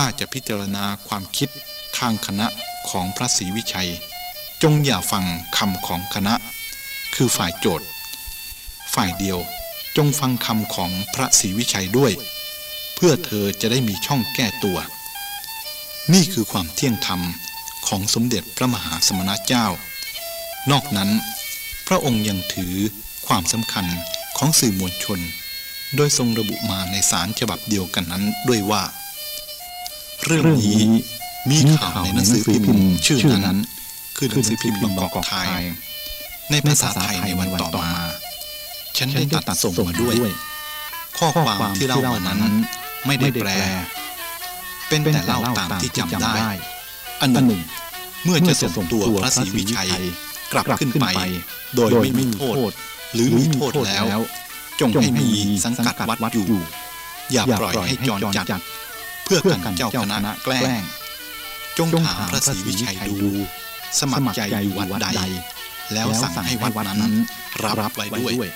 ถ้าจะพิจารณาความคิดทางคณะของพระศรีวิชัย จงอย่าฟังคำของคณะ คือฝ่ายโจทย์ ฝ่ายเดียวจงฟังคำของพระศรีวิชัยด้วย เพื่อเธอจะได้มีช่องแก้ตัว นี่คือความเที่ยงธรรมของสมเด็จพระมหาสมณเจ้า นอกนั้น พระองค์ยังถือความสำคัญของสื่อมวลชน โดยทรงระบุมาในสารฉบับเดียวกันนั้นด้วยว่า เรื่องนี้มีข่าวในหนังสือพิมพ์ชื่อนั้นคือหนังสือพิมพ์บางกอกไทย ในภาษาไทยในวันต่อมา ฉันได้ตัดส่งมาด้วย ข้อความที่เล่ามานั้นไม่ได้แปล เป็นแต่เล่าตามที่จำได้ อันหนึ่ง เมื่อจะส่งตัวพระศรีวิชัยกลับขึ้นไป โดยไม่มีโทษ หรือมีโทษแล้ว จงให้มีสังกัดวัดอยู่ อย่าปล่อยให้จรจัด เพื่อกันเจ้าคณะแกล้ง จงถามพระศรีวิชัยดู สมัครใจอยู่วัดใด แล้วสั่งให้วัดนั้นรับไว้ด้วย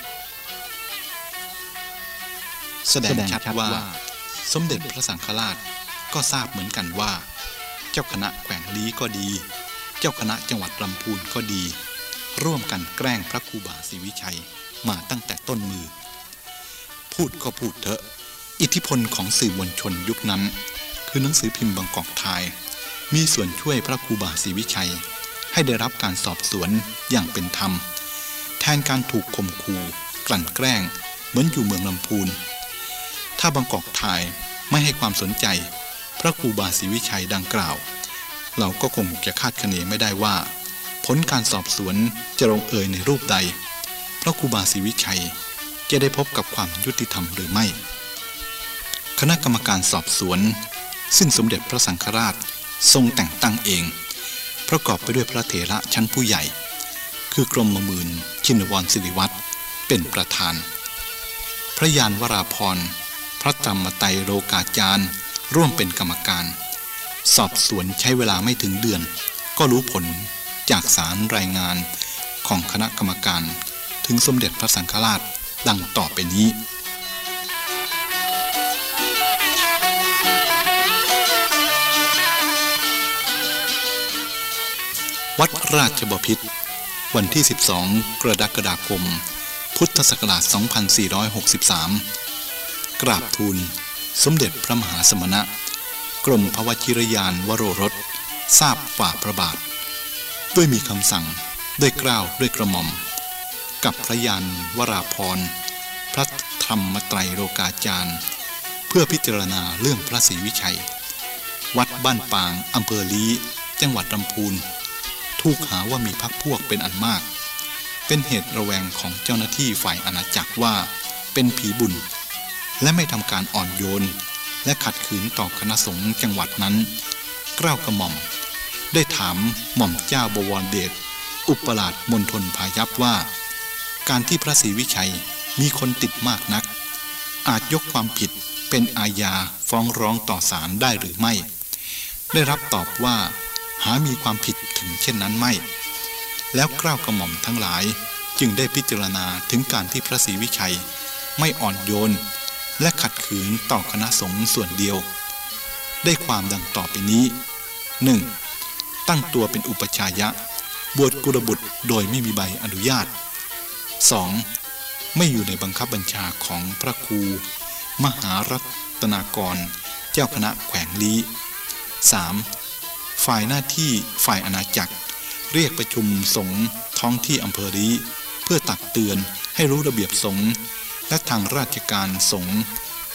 แสดงชัดว่า สมเด็จพระสังฆราชก็ทราบเหมือนกันว่า เจ้าคณะแขวงลี้ก็ดี เจ้าคณะจังหวัดลำพูนก็ดี ร่วมกันแกล้งพระครูบาศรีวิชัยมาตั้งแต่ต้นมือ พูดก็พูดเถอะ อิทธิพลของสื่อมวลชนยุคนั้น คือหนังสือพิมพ์บางกอกไทย มีส่วนช่วยพระครูบาศรีวิชัย ให้ได้รับการสอบสวนอย่างเป็นธรรม แทนการถูกข่มขู่กลั่นแกล้ง เหมือนอยู่เมืองลำพูน ถ้าบางกอกไทยไม่ให้ความสนใจ พระครูบาศรีวิชัยดังกล่าว เราก็คงจะคาดคะเนไม่ได้ว่า ผลการสอบสวนจะลงเอยในรูปใด พระครูบาศรีวิชัยจะได้พบกับความยุติธรรมหรือไม่ คณะกรรมการสอบสวน ซึ่งสมเด็จพระสังฆราชทรงแต่งตั้งเอง ประกอบไปด้วยพระเถระชั้นผู้ใหญ่ คือกรมมมืนชินวรศิริวัตรเป็นประธาน พระยานวราพรพระธรรมไตรโลกาจารย์ ร่วมเป็นกรรมการ สอบสวนใช้เวลาไม่ถึงเดือน ก็รู้ผลจากสารรายงานของคณะกรรมการ ถึงสมเด็จพระสังฆราชดังต่อไปนี้ วัดราชบพิตรวันที่ 12 กรกฎาคม พุทธศักราช 2463 กราบทูล สมเด็จพระมหาสมณะ กรมพระวชิรยานวโรรส ทราบฝ่าพระบาท ด้วยมีคำสั่ง ด้วยกล้าวด้วยกระหม่อม กับพระยานวราพร พระธรรมไตรโลกาจารย์ เพื่อพิจารณาเรื่องพระศรีวิชัย วัดบ้านปางอำเภอลีจังหวัดลำพูน ถูกหาว่ามีพักพวกเป็นอันมาก เป็นเหตุระแวงของเจ้าหน้าที่ฝ่ายอาณาจักรว่า เป็นผีบุญ และไม่ทำการอ่อนโยน และขัดขืนต่อคณะสงฆ์จังหวัดนั้นกล้าวกระหม่อม ได้ถามหม่อมเจ้าบวรเดชอุปราชมณฑลพายัพว่า การที่พระศรีวิชัยมีคนติดมากนัก อาจยกความผิดเป็นอาญาฟ้องร้องต่อศาลได้หรือไม่ ได้รับตอบว่า หามีความผิดถึงเช่นนั้นไม่ แล้วกล้าวกระหม่อมทั้งหลายจึงได้พิจารณาถึงการที่พระศรีวิชัย ไม่อ่อนโยน และขัดขืนต่อคณะสงฆ์ส่วนเดียว ได้ความดังต่อไปนี้ 1. ตั้งตัวเป็นอุปชายะ บวชกุลบุตรโดยไม่มีใบอนุญาต 2. ไม่อยู่ในบังคับบัญชาของพระครู มหารัตนากร เจ้าคณะแขวงลี้ 3. ฝ่ายหน้าที่ฝ่ายอาณาจักร เรียกประชุมสงฆ์ท้องที่อำเภอรีเพื่อตักเตือนให้รู้ระเบียบสงฆ์และทางราชการสงฆ์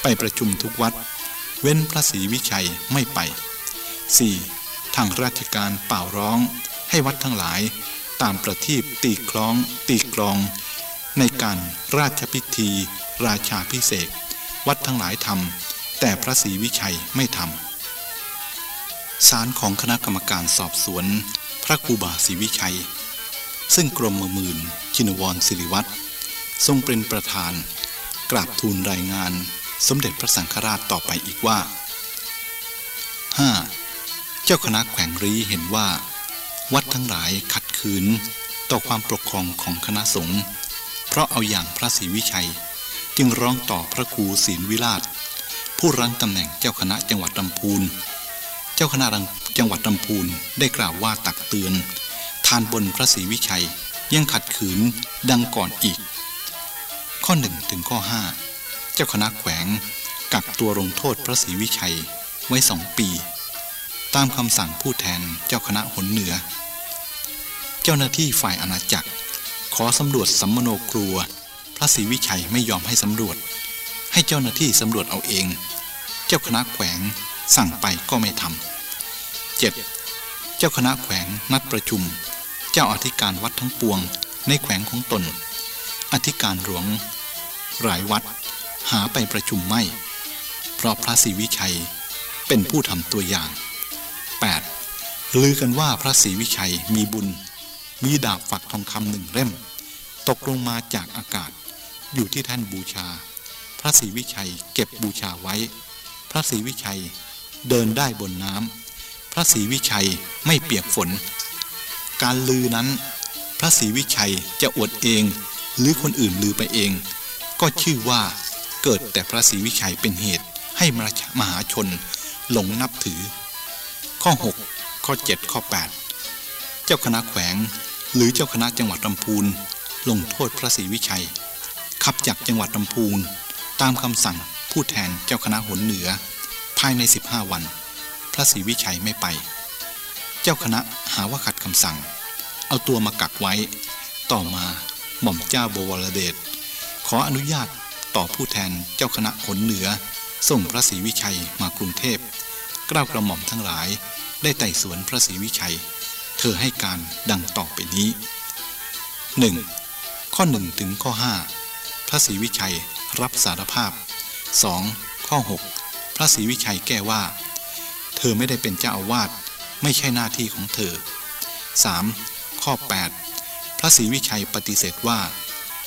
ไปประชุมทุกวัด เว้นพระศรีวิชัยไม่ไป 4. ทางราชการเป่าร้อง ให้วัดทั้งหลาย ตามประทีปตีคล้อง ตีกลอง ในการราชพิธี ราชาพิเศษ วัดทั้งหลายทำแต่พระศรีวิชัยไม่ทำ สารของคณะกรรมการสอบสวน พระครูบาศรีวิชัย ซึ่งกรมมมื่นชินวรศิริวัตรทรงเป็นประธาน กราบทูลรายงาน สมเด็จพระสังฆราชต่อไปอีกว่า 5. เจ้าคณะแขวงรีเห็นว่า วัดทั้งหลายขัดขืนต่อความปกครองของคณะสงฆ์เพราะเอาอย่างพระศรีวิชัย จึงร้องต่อพระครูศีลวิราช ผู้รั้งตำแหน่งเจ้าคณะจังหวัดลำพูน เจ้าคณะจังหวัดลำพูนได้กล่าวว่าตักเตือน ทานบนพระศรีวิชัยยังขัดขืนดังก่อนอีก ข้อหนึ่งถึงข้อห้าเจ้าคณะแขวงกักตัวลงโทษพระศรีวิชัยไว้สองปี ตามคำสั่งผู้แทนเจ้าคณะหนเหนือ เจ้าหน้าที่ฝ่ายอาณาจักร ขอสำรวจสัมมโนครัว พระศรีวิชัยไม่ยอมให้สำรวจ ให้เจ้าหน้าที่สำรวจเอาเอง เจ้าคณะแขวง สั่งไปก็ไม่ทำเจ็ดเจ้าคณะแขวงนัดประชุม เจ้าอธิการวัดทั้งปวงในแขวงของตน อธิการหลวง หลายวัด หาไปประชุมไม่ เพราะพระศรีวิชัยเป็นผู้ทำตัวอย่าง 8. ลือกันว่าพระศรีวิชัยมีบุญ มีดาบฝักทองคำหนึ่งเล่ม ตกลงมาจากอากาศ อยู่ที่ท่านบูชา พระศรีวิชัยเก็บบูชาไว้ พระศรีวิชัย เดินได้บนน้ำพระศรีวิชัยไม่เปียกฝน การลือนั้น พระศรีวิชัยจะอวดเอง หรือคนอื่นลือไปเอง ก็ชื่อว่าเกิดแต่พระศรีวิชัยเป็นเหตุให้มหาชนหลงนับถือ ข้อ 6 ข้อ 7 ข้อ 8 เจ้าคณะแขวงหรือเจ้าคณะจังหวัดลำพูนลงโทษพระศรีวิชัย ขับจากจังหวัดลำพูนตามคำสั่งผู้แทนเจ้าคณะหนเหนือ ภายใน 15 วัน พระศรีวิชัยไม่ไป เจ้าคณะหาว่าขัดคำสั่ง เอาตัวมากักไว้ ต่อมาหม่อมเจ้าบวรเดชขออนุญาตต่อผู้แทนเจ้าคณะหนเหนือ ส่งพระศรีวิชัยมากรุงเทพกล้าวกระหม่อมทั้งหลาย ได้ไต่สวนพระศรีวิชัย เธอให้การดังต่อไปนี้ 1. ข้อ 1 ถึงข้อ 5 พระศรีวิชัยรับสารภาพ 2. ข้อ 6 พระศรีวิชัยแก้ว่า เธอไม่ได้เป็นเจ้าอาวาสไม่ใช่หน้าที่ของเธอ 3. ข้อ 8 พระศรีวิชัยปฏิเสธว่า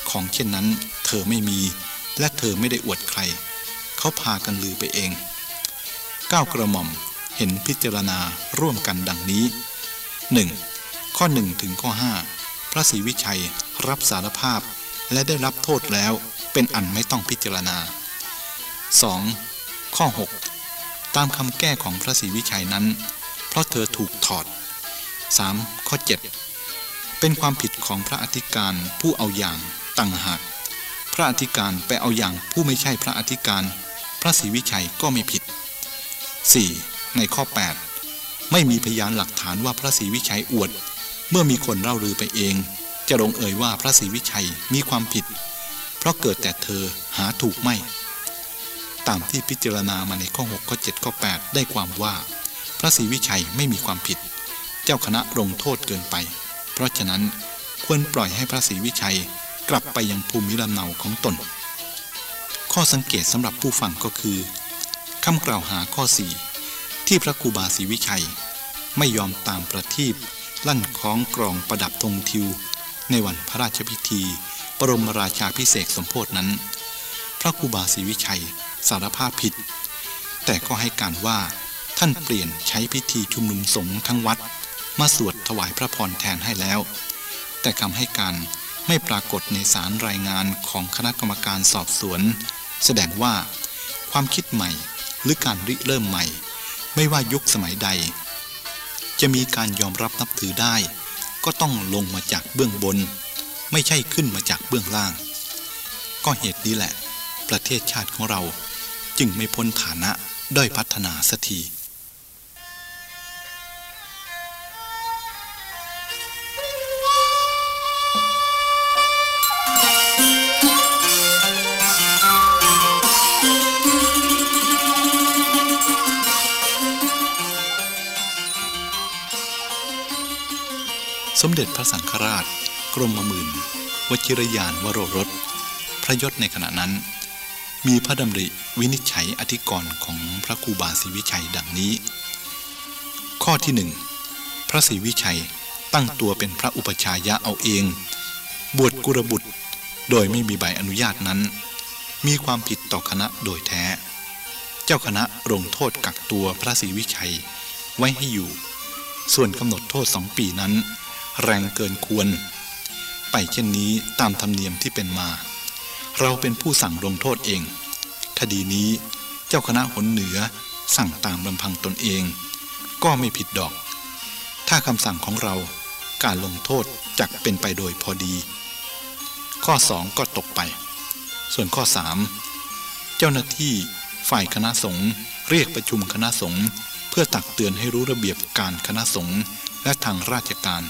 ของเช่นนั้นเธอไม่มีและเธอไม่ได้อวดใคร เขาพากันลือไปเองก้าวกระหม่อมเห็นพิจารณาร่วมกันดังนี้ 1. ข้อ 1 ถึงข้อ 5 พระศรีวิชัยรับสารภาพและได้รับโทษแล้วเป็นอันไม่ต้องพิจารณา 2. ข้อ 6 ตามคำแก้ของพระศรีวิชัยนั้น เพราะเธอถูกถอด 3. ข้อ 7 เป็นความผิดของพระอธิการผู้เอาอย่างต่างหาก พระอธิการไปเอาอย่างผู้ไม่ใช่พระอธิการ พระศรีวิชัยก็ไม่ผิด 4. ในข้อ 8 ไม่มีพยานหลักฐานว่าพระศรีวิชัยอวด เมื่อมีคนเล่าลือไปเอง จะลงเอ่ยว่าพระศรีวิชัยมีความผิด เพราะเกิดแต่เธอหาถูกไม่ ตามที่พิจารณามาในข้อ 6 ข้อ 7 ข้อ 8 ได้ความว่า พระศรีวิชัยไม่มีความผิด เจ้าคณะลงโทษเกินไป เพราะฉะนั้นควรปล่อยให้พระศรีวิชัยกลับไปยังภูมิลำเนาของตน ข้อสังเกตสำหรับผู้ฟังก็คือคำกล่าวหาข้อสี่ที่พระครูบาศรีวิชัย ไม่ยอมตามประทีปลั่นคล้องกรองประดับธงทิว ในวันพระราชพิธีบรมราชาพิเศษสมโพธนั้น พระครูบาศรีวิชัย สารภาพผิด แต่ก็ให้การว่าท่านเปลี่ยนใช้พิธีชุมนุมสงฆ์ทั้งวัด มาสวดถวายพระพรแทนให้แล้ว แต่คำให้การไม่ปรากฏในสารรายงานของคณะกรรมการสอบสวน แสดงว่า ความคิดใหม่หรือการริเริ่มใหม่ ไม่ว่ายุคสมัยใด จะมีการยอมรับนับถือได้ ก็ต้องลงมาจากเบื้องบน ไม่ใช่ขึ้นมาจากเบื้องล่าง ก็เหตุนี้แหละ ประเทศชาติของเรา จึงไม่พ้นฐานะด้อยพัฒนาสักทีสมเด็จพระสังฆราช กรมหมื่นวชิรยานวโรรส พระยศในขณะนั้น มีพระดำริวินิจฉัยอธิกรณ์ของพระครูบาศรีวิชัยดังนี้ ข้อที่หนึ่งพระศรีวิชัยตั้งตัวเป็นพระอุปชายะเอาเอง บวชกุรบุตร โดยไม่มีใบอนุญาตนั้น มีความผิดต่อคณะโดยแท้ เจ้าคณะลงโทษกักตัวพระศรีวิชัยไว้ให้อยู่ ส่วนกำหนดโทษสองปีนั้น แรงเกินควร ไปเช่นนี้ตามธรรมเนียมที่เป็นมา เราเป็นผู้สั่งลงโทษเองคดีนี้เจ้าคณะหนเหนือสั่งตามลำพังตนเอง ก็ไม่ผิดดอก ถ้าคำสั่งของเราการลงโทษจักเป็นไปโดยพอดี ข้อ 2 ก็ตกไป ส่วนข้อ 3 เจ้าหน้าที่ฝ่ายคณะสงฆ์เรียกประชุมคณะสงฆ์เพื่อตักเตือนให้รู้ระเบียบการคณะสงฆ์และทางราชการ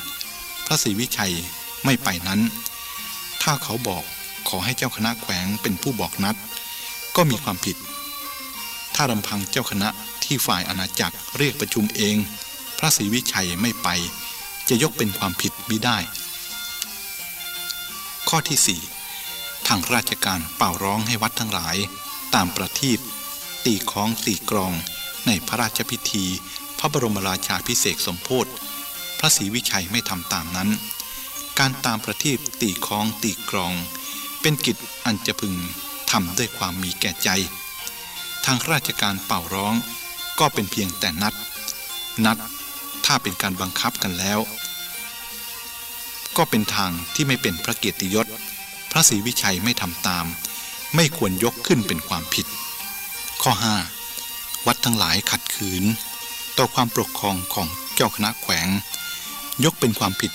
พระศรีวิชัยไม่ไปนั้น ถ้าเขาบอก ขอให้เจ้าคณะแขวงเป็นผู้บอกนัด ก็มีความผิด ถ้าลำพังเจ้าคณะที่ฝ่ายอาณาจักรเรียกประชุมเอง พระศรีวิชัยไม่ไป จะยกเป็นความผิดมิได้ ข้อที่ 4 ทางราชการเป่าร้องให้วัดทั้งหลาย ตามประทีปตีคล้องตีกรอง ในพระราชพิธี พระบรมราชาพิเศษสมโพธิพระศรีวิชัยไม่ทำตามนั้น การตามประทีปตีคล้องตีกรอง เป็นกิจอันจะพึงทำด้วยความมีแก่ใจ ทางราชการเป่าร้องก็เป็นเพียงแต่นัด นัดถ้าเป็นการบังคับกันแล้ว ก็เป็นทางที่ไม่เป็นพระเกียรติยศ พระศรีวิชัยไม่ทำตาม ไม่ควรยกขึ้นเป็นความผิด ข้อ 5. วัดทั้งหลายขัดขืน ต่อความปกครองของเจ้าคณะแขวง ยกเป็นความผิด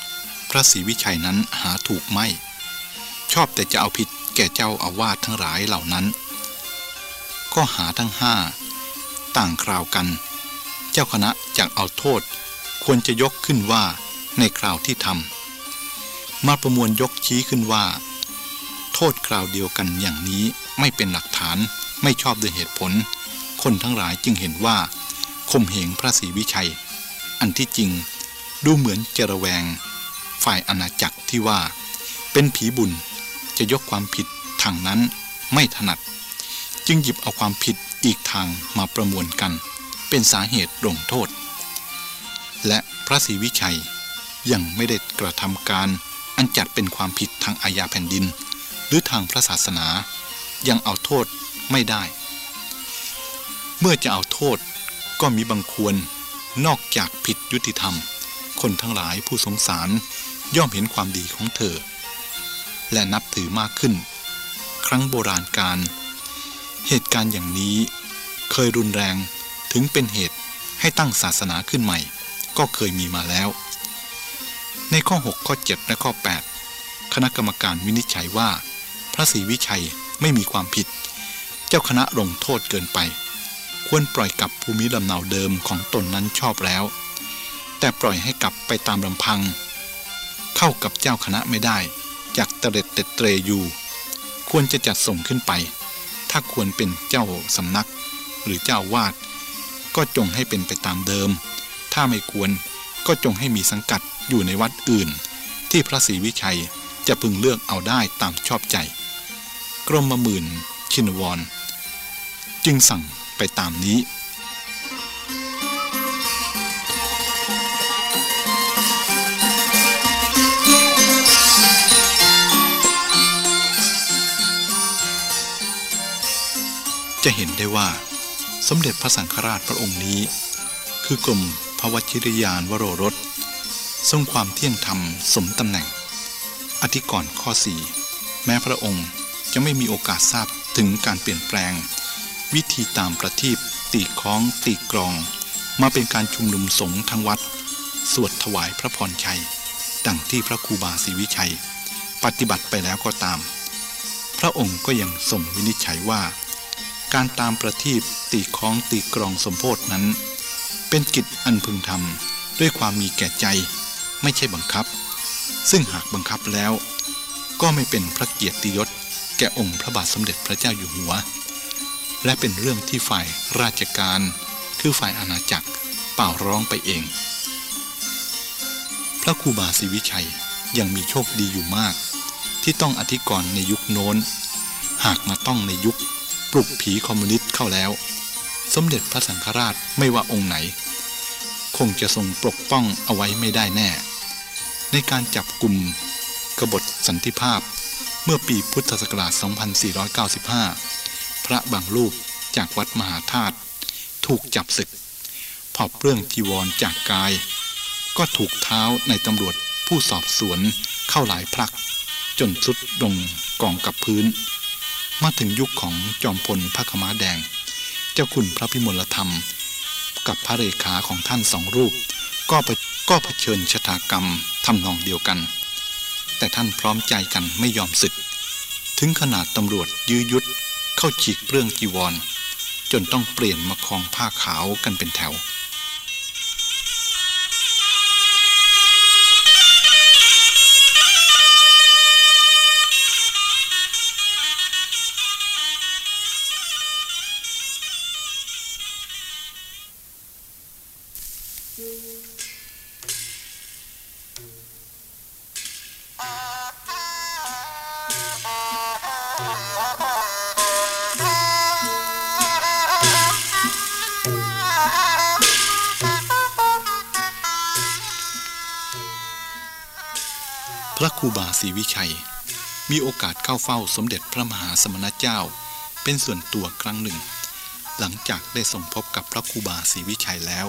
พระศรีวิชัยนั้นหาถูกไม่ ชอบแต่จะเอาผิดแก่เจ้าอาวาสทั้งหลายเหล่านั้นก็หาทั้งห้าต่างคราวกัน เจ้าคณะจากเอาโทษควรจะยกขึ้นว่าในคราวที่ทำมาประมวลยกชี้ขึ้นว่า โทษคราวเดียวกันอย่างนี้ไม่เป็นหลักฐานไม่ชอบด้วยเหตุผล คนทั้งหลายจึงเห็นว่าข่มเหงพระศรีวิชัย อันที่จริงดูเหมือนจะระแวง ฝ่ายอาณาจักรที่ว่า เป็นผีบุญ จะยกความผิดทางนั้นไม่ถนัด จึงหยิบเอาความผิดอีกทางมาประมวลกัน เป็นสาเหตุลงโทษ และพระศรีวิชัยยังไม่ได้กระทำการอันจัดเป็นความผิดทางอาญาแผ่นดิน หรือทางพระศาสนา ยังเอาโทษไม่ได้ เมื่อจะเอาโทษก็มีบางควรนอกจากผิดยุติธรรม คนทั้งหลายผู้สงสารย่อมเห็นความดีของเธอ และนับถือมากขึ้น ครั้งโบราณการ เหตุการณ์อย่างนี้เคยรุนแรงถึงเป็นเหตุให้ตั้งศาสนาขึ้นใหม่ ก็เคยมีมาแล้ว ในข้อ 6 ข้อ 7 และข้อ 8 คณะกรรมการวินิจฉัยว่า พระศรีวิชัยไม่มีความผิด เจ้าคณะลงโทษเกินไป ควรปล่อยกลับภูมิลำเนาเดิมของตนนั้นชอบแล้ว แต่ปล่อยให้กลับไปตามลำพัง เข้ากับเจ้าคณะไม่ได้ จากเตร็ดเตเตรอยู่ ควรจะจัดส่งขึ้นไป ถ้าควรเป็นเจ้าสำนัก หรือเจ้าวาด ก็จงให้เป็นไปตามเดิม ถ้าไม่ควรก็จงให้มีสังกัดอยู่ในวัดอื่น ที่พระศรีวิชัยจะพึงเลือกเอาได้ตามชอบใจ กรมมหมื่นชินวร จึงสั่งไปตามนี้ จะเห็นได้ว่าสมเด็จพระสังฆราชพระองค์นี้ คือกรมพระวชิรยานวโรรส ทรงความเที่ยงธรรมสมตำแหน่ง อธิกรณ์ข้อสี่แม้พระองค์จะไม่มีโอกาสทราบถึงการเปลี่ยนแปลง วิธีตามประทีปตีคล้อง ตีกรอง มาเป็นการชุมนุมสงฆ์ทั้งวัด สวดถวายพระพรชัย ดังที่พระครูบาศรีวิชัย ปฏิบัติไปแล้วก็ตาม พระองค์ก็ยังทรงวินิจฉัยว่า การตามประทีปตีคล้องตีกรองสมโพธนั้น เป็นกิจอันพึงทำด้วยความมีแก่ใจ ไม่ใช่บังคับ ซึ่งหากบังคับแล้ว ก็ไม่เป็นพระเกียรติยศ แก่องค์พระบาทสมเด็จพระเจ้าอยู่หัว และเป็นเรื่องที่ฝ่ายราชการ คือฝ่ายอาณาจักรเป่าร้องไปเอง พระครูบาศรีวิชัยยังมีโชคดีอยู่มาก ที่ต้องอธิกรณ์ในยุคโน้น หากมาต้องในยุค ลุกผีคอมมิวนิสต์เข้าแล้ว สมเด็จพระสังฆราชไม่ว่าองค์ไหน คงจะทรงปกป้องเอาไว้ไม่ได้แน่ ในการจับกลุ่มกบฏสันติภาพ เมื่อปีพุทธศักราช 2495 พระบางรูปจากวัดมหาธาตุถูกจับศึก พอเปลื้องจีวรจากกาย ก็ถูกเท้าในตำรวจผู้สอบสวนเข้าหลายพลัก จนสุดลงกองกับพื้น มาถึงยุคของจอมพลพระขม้าแดง เจ้าคุณพระพิมลธรรม กับพระเรขาของท่านสองรูป ก็ไปก็เผชิญชะตากรรมทำนองเดียวกัน แต่ท่านพร้อมใจกันไม่ยอมศึก ถึงขนาดตำรวจยื้อยุดเข้าฉีกเปลืองจีวร จนต้องเปลี่ยนมาคลองผ้าขาวกันเป็นแถว ระครูบาศรีวิชัย มีโอกาสเข้าเฝ้าสมเด็จพระมหาสมณเจ้า เป็นส่วนตัวครั้งหนึ่ง หลังจากได้สมภพบกับพระครูบาศรีวิชัยแล้ว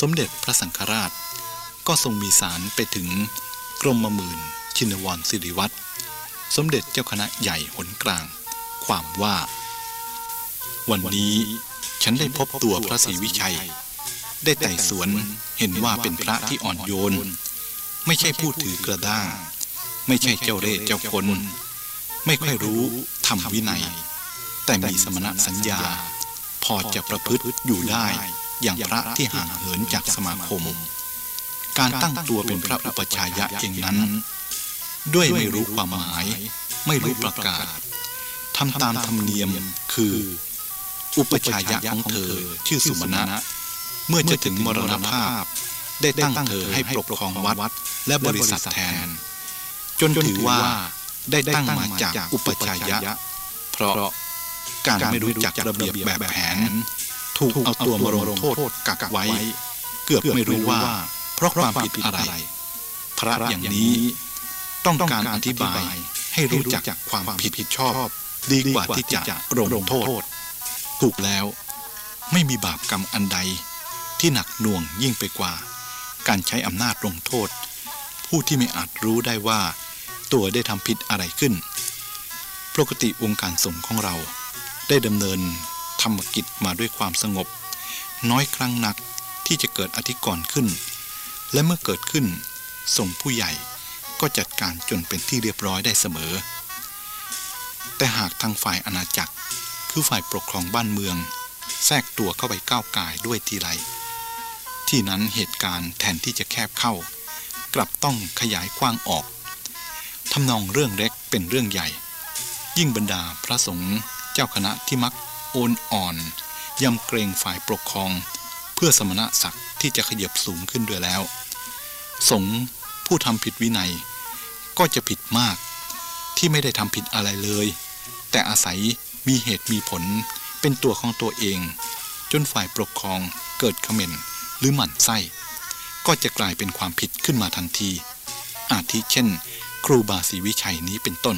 สมเด็จพระสังฆราช ก็ทรงมีสารไปถึงกรมหมื่น ชินวรสิริวัตรสมเด็จเจ้าคณะใหญ่หนกลาง ความว่า วันนี้ฉันได้พบตัวพระศรีวิชัย ได้ไต่สวนเห็นว่าเป็นพระที่อ่อนโยน ไม่ใช่ผู้ถือกระด้าง ไม่ใช่เจ้าเร่เจ้าคน ไม่ค่อยรู้ทำวินัย แต่มีสมณะสัญญา พอจะประพฤติอยู่ได้อย่างพระที่ห่างเหินจากสมาคม การตั้งตัวเป็นพระอุปชายะเองนั้น ด้วยไม่รู้ความหมาย ไม่รู้ประกาศทำตามธรรมเนียมคือ อุปชายะของเธอชื่อสุมาณะ เมื่อจะถึงมรณภาพ ได้ตั้งเธอให้ปกครองวัด และบริษัทแทน จนถือว่าได้ตั้งมาจากอุปชายะ เพราะการไม่รู้จักระเบียบแบบแผน ถูกเอาตัวมาลงโทษกักไว้ เกือบไม่รู้ว่า เพราะความผิดอะไร พระอย่างนี้ต้องการอธิบายให้รู้จักความผิดชอบ ดีกว่าที่จะลงโทษ ถูกแล้ว ไม่มีบาปกรรมอันใดที่หนักหน่วงยิ่งไปกว่า การใช้อำนาจลงโทษ ผู้ที่ไม่อาจรู้ได้ว่า ตัวได้ทำผิดอะไรขึ้น ปกติวงค์การสงฆ์ของเรา ได้ดำเนินธรรมกิจมาด้วยความสงบ น้อยครั้งนักที่จะเกิดอธิกรณ์ขึ้น และเมื่อเกิดขึ้นส่งผู้ใหญ่ก็จัดการจนเป็นที่เรียบร้อยได้เสมอ แต่หากทางฝ่ายอาณาจักร คือฝ่ายปกครองบ้านเมือง แทรกตัวเข้าไปก้าวกายด้วยทีไร ที่นั้นเหตุการณ์แทนที่จะแคบเข้า กลับต้องขยายกว้างออกทำนองเรื่องเล็กเป็นเรื่องใหญ่ ยิ่งบรรดาพระสงฆ์เจ้าคณะที่มักโอนอ่อนยำเกรงฝ่ายปกครอง เพื่อสมณะศักดิ์ที่จะขยับสูงขึ้นด้วยแล้ว สงฆ์ผู้ทำผิดวินัย ก็จะผิดมาก ที่ไม่ได้ทำผิดอะไรเลย แต่อาศัยมีเหตุมีผลเป็นตัวของตัวเอง จนฝ่ายปกครองเกิดขม่น หรือหมั่นไส้ ก็จะกลายเป็นความผิดขึ้นมาทันที อาทิเช่น ครูบาศรีวิชัยนี้เป็นต้น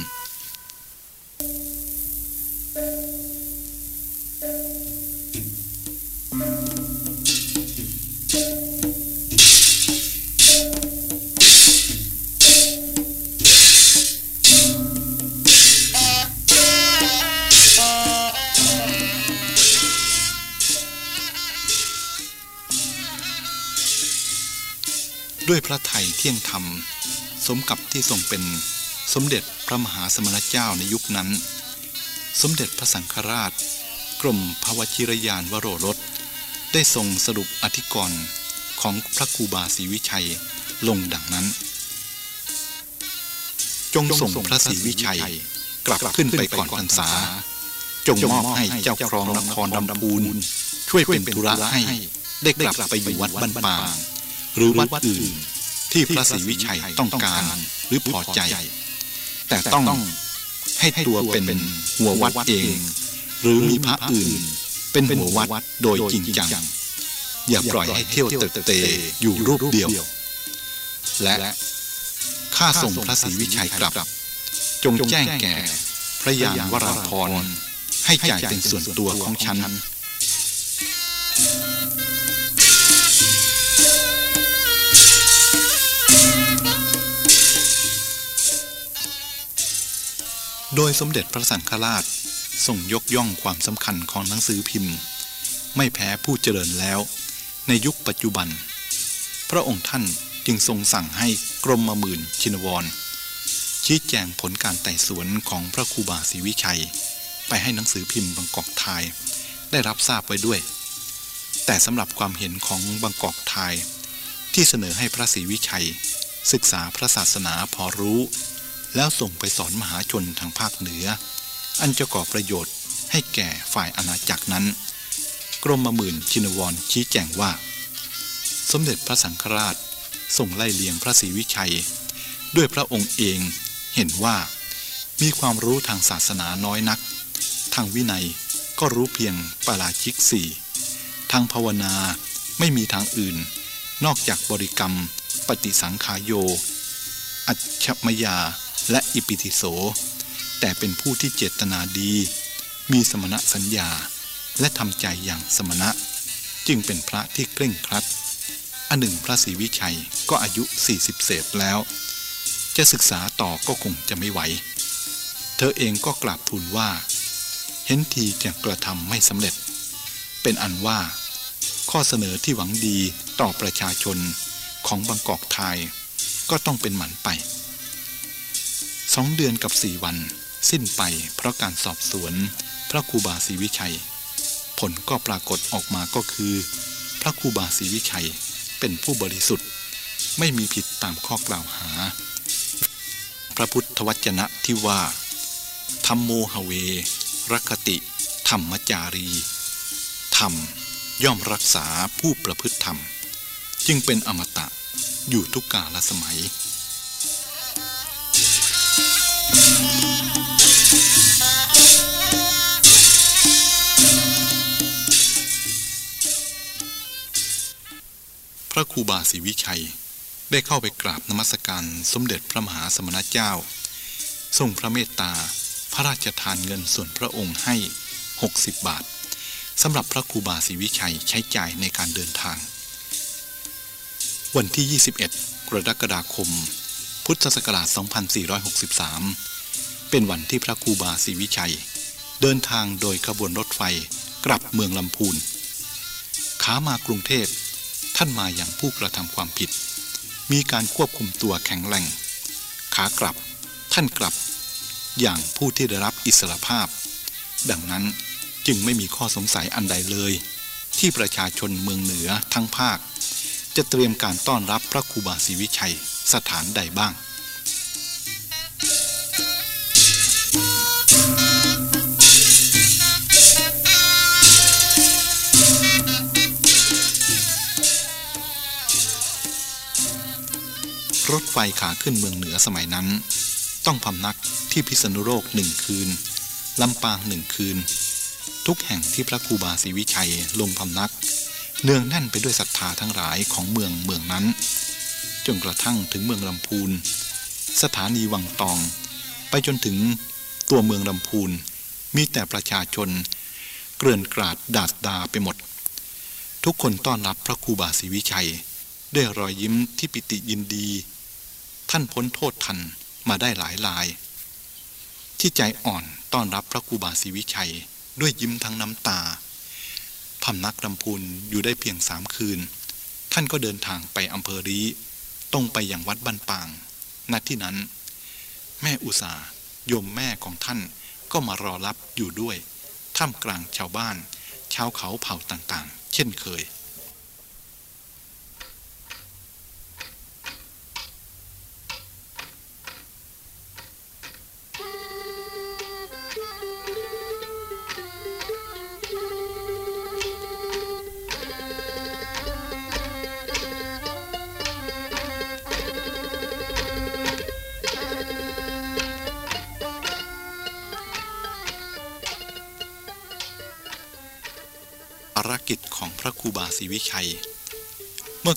ระไทยเที่ยงธรรม สมกับที่ทรงเป็นสมเด็จพระมหาสมณเจ้าในยุคนั้น สมเด็จพระสังฆราช กรมพระวชิรยานวโรรส ได้ทรงสรุปอธิกรณ์ของพระครูบาศรีวิชัยลงดังนั้น จงส่งพระศรีวิชัยกลับขึ้นไปก่อนพรรษา จงมอบให้เจ้าครองนครลำพูน ช่วยเป็นธุระให้ได้กลับไปอยู่วัดบ้านป่าหรือวัดอื่น ที่พระศรีวิชัยต้องการหรือพอใจ แต่ต้องให้ตัวเป็นหัววัดเอง หรือมีพระอื่น เป็นหัววัดโดยจริงจัง อย่าปล่อยให้เที่ยวเตะเตอยู่รูปเดียว และข้าส่งพระศรีวิชัยกลับ จงแจ้งแก่พระยานวราพรให้จ่ายเป็นส่วนตัวของฉัน โดยสมเด็จพระสังฆราชทรงยกย่องความสำคัญของหนังสือพิมพ์ ไม่แพ้ผู้เจริญแล้ว ในยุคปัจจุบัน พระองค์ท่านจึงทรงสั่งให้กรมมหมื่นชินวร ชี้แจงผลการไต่สวนของพระครูบาศรีวิชัย ไปให้หนังสือพิมพ์บางกอกไทย ได้รับทราบไว้ด้วย แต่สำหรับความเห็นของบางกอกไทย ที่เสนอให้พระศรีวิชัย ศึกษาพระศาสนาพอรู้ แล้วส่งไปสอนมหาชนทางภาคเหนือ อันจะก่อประโยชน์ให้แก่ฝ่ายอาณาจักรนั้น กรมมหมื่นชินวรชี้แจงว่า สมเด็จพระสังฆราชทรงไล่เลียงพระศรีวิชัย ด้วยพระองค์เองเห็นว่า มีความรู้ทางศาสนาน้อยนัก ทางวินัยก็รู้เพียงปาราชิกสี่ทางภาวนาไม่มีทางอื่น นอกจากบริกรรม ปฏิสังขายโย อัจฉมยา และอิปิติโส แต่เป็นผู้ที่เจตนาดี มีสมณะสัญญา และทำใจอย่างสมณะ จึงเป็นพระที่เคร่งครัด อันหนึ่งพระศรีวิชัยก็อายุ 40 เศษแล้ว จะศึกษาต่อก็คงจะไม่ไหว เธอเองก็กราบทูลว่า เห็นทีจะกระทำไม่สำเร็จ เป็นอันว่า ข้อเสนอที่หวังดีต่อประชาชนของบางกอกไทยก็ต้องเป็นหมันไป สองเดือนกับสี่วัน สิ้นไปเพราะการสอบสวน พระครูบาศรีวิชัย ผลก็ปรากฏออกมาก็คือ พระครูบาศรีวิชัยเป็นผู้บริสุทธิ์ ไม่มีผิดตามข้อกล่าวหา พระพุทธวจนะที่ว่าธรรมโมหเวรคติ ธรรมจารี ธรรมย่อมรักษาผู้ประพฤติธรรม จึงเป็นอมตะอยู่ทุกกาลสมัย พระครูบาศรีวิชัยได้เข้าไปกราบนมัสการสมเด็จพระมหาสมณเจ้า ทรงพระเมตตา พระราชทานเงินส่วนพระองค์ให้ 60 บาทสำหรับพระครูบาศรีวิชัยใช้จ่ายในการเดินทาง วันที่ 21 กรกฎาคม พุทธศักราช 2463 เป็นวันที่พระครูบาศรีวิชัย เดินทางโดยขบวนรถไฟกลับเมืองลำพูนขามากรุงเทพท่านมาอย่างผู้กระทำความผิด มีการควบคุมตัวแข็งแรงขากลับท่านกลับอย่างผู้ที่ได้รับอิสรภาพ ดังนั้นจึงไม่มีข้อสงสัยอันใดเลย ที่ประชาชนเมืองเหนือทั้งภาค จะเตรียมการต้อนรับพระครูบาศรีวิชัยสถานใดบ้าง รถไฟขาขึ้นเมืองเหนือสมัยนั้น ต้องพำนักที่พิษณุโลกหนึ่งคืนลำปางหนึ่งคืน ทุกแห่งที่พระครูบาศรีวิชัยลงพำนัก เนืองแน่นไปด้วยศรัทธาทั้งหลายของเมืองเมืองนั้น จนกระทั่งถึงเมืองลำพูน สถานีวังตอง ไปจนถึงตัวเมืองลำพูน มีแต่ประชาชน เกลื่อนกราดดาดดาไปหมด ทุกคนต้อนรับพระครูบาศรีวิชัย ด้วยรอยยิ้มที่ปิติยินดี ท่านพ้นโทษทันมาได้หลายลาย ที่ใจอ่อนต้อนรับพระครูบาศรีวิชัยด้วยยิ้มทั้งน้ำตาพำนักลำพูนอยู่ได้เพียงสามคืน ท่านก็เดินทางไปอำเภอรีตรงไปอย่างวัดบ้านปางณที่นั้น แม่อุสาโยมแม่ของท่านก็มารอรับอยู่ด้วย ท่ามกลางชาวบ้าน ชาวเขาเผ่าต่างๆ เช่นเคย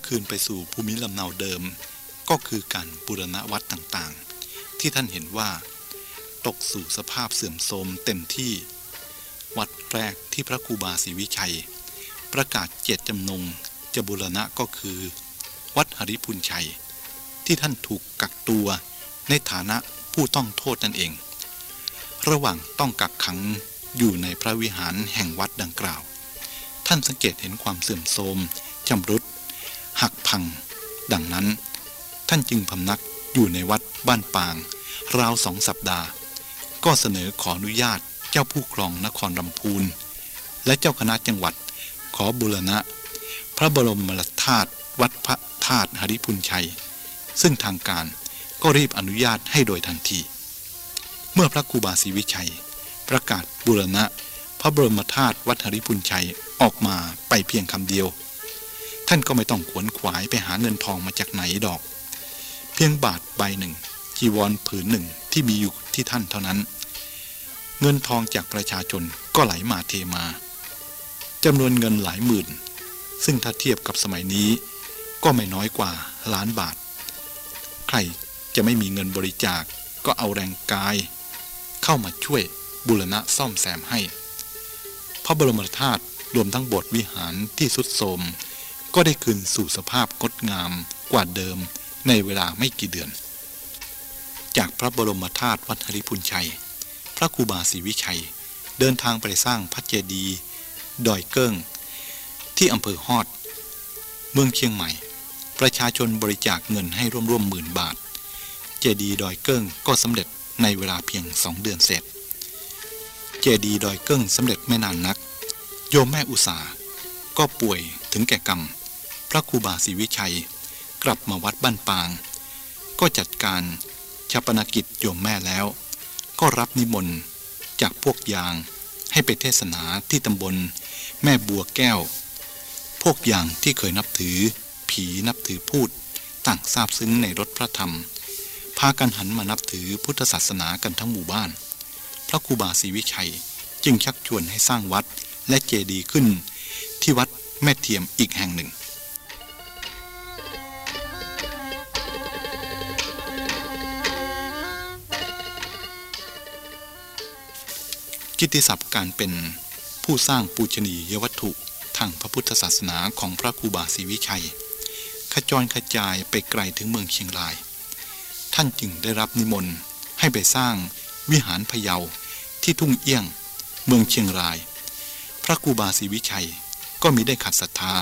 คืนไปสู่ภูมิลำเนาเดิม ก็คือการบูรณะวัดต่างๆ ที่ท่านเห็นว่า ตกสู่สภาพเสื่อมโทรมเต็มที่ วัดแรกที่พระครูบาศรีวิชัย ประกาศเจตจำนงจะบูรณะก็คือ วัดหริพุนชัย ที่ท่านถูกกักตัวในฐานะผู้ต้องโทษนั่นเอง ระหว่างต้องกักขังอยู่ในพระวิหารแห่งวัดดังกล่าว ท่านสังเกตเห็นความเสื่อมโทรมจำรุด หักพัง ดังนั้น ท่านจึงพำนักอยู่ในวัดบ้านปาง ราวสองสัปดาห์ ก็เสนอขออนุญาตเจ้าผู้ครองนครลำพูน และเจ้าคณะจังหวัดขอบุรณะ พระบรมธาตุวัดพระธาตุหริพุนชัย ซึ่งทางการก็รีบอนุญาตให้โดยทันที เมื่อพระครูบาศรีวิชัย ประกาศบุรณะ พระบรมธาตุวัดหริพุนชัยออกมาไปเพียงคำเดียว ท่านก็ไม่ต้องขวนขวายไปหาเงินทองมาจากไหนดอก เพียงบาทใบหนึ่งจีวรผืนหนึ่งที่มีอยู่ที่ท่านเท่านั้น เงินทองจากประชาชนก็ไหลมาเทมาจำนวนเงินหลายหมื่น ซึ่งถ้าเทียบกับสมัยนี้ ก็ไม่น้อยกว่าล้านบาท ใครจะไม่มีเงินบริจาคก็เอาแรงกาย เข้ามาช่วยบุรณะซ่อมแซมให้ พระบรมธาตุรวมทั้งโบสถ์วิหารที่สุดโทรม ก็ได้คืนสู่สภาพงดงามกว่าเดิมในเวลาไม่กี่เดือน จากพระบรมธาตุวัดหริพุนชัย พระครูบาศรีวิชัย เดินทางไปสร้างพระเจดีย์ดอยเกิ้ง ที่อำเภอฮอด เมืองเชียงใหม่ ประชาชนบริจาคเงินให้ร่วมๆหมื่นบาท เจดีย์ดอยเกิ้งก็สำเร็จในเวลาเพียงสองเดือนเสร็จ เจดีย์ดอยเกิ้งสำเร็จไม่นานนัก โยมแม่อุสาก็ป่วยถึงแก่กรรม ระครูบาศรีวิชัย กลับมาวัดบ้านปาง ก็จัดการชาปนกิจโยมแม่แล้ว ก็รับนิมนต์จากพวกยางให้ไปเทศนาที่ตำบล แม่บัวแก้ว พวกอย่างที่เคยนับถือ ผีนับถือพูดต่างทราบซึ้งในรถพระธรรม พากันหันมานับถือพุทธศาสนากันทั้งหมู่บ้าน พระครูบาศรีวิชัยจึงชักชวนให้สร้างวัดและเจดีย์ขึ้น ที่วัดแม่เทียมอีกแห่งหนึ่ง กิตติศัพท์การเป็นผู้สร้างปูชนียวัตถุทางพระพุทธศาสนาของพระครูบาศรีวิชัย ขจรขจายไปไกลถึงเมืองเชียงราย ท่านจึงได้รับนิมนต์ให้ไปสร้างวิหารพะเยาที่ทุ่งเอี้ยง เมืองเชียงราย พระครูบาศรีวิชัยก็มีได้ขัดศรัทธา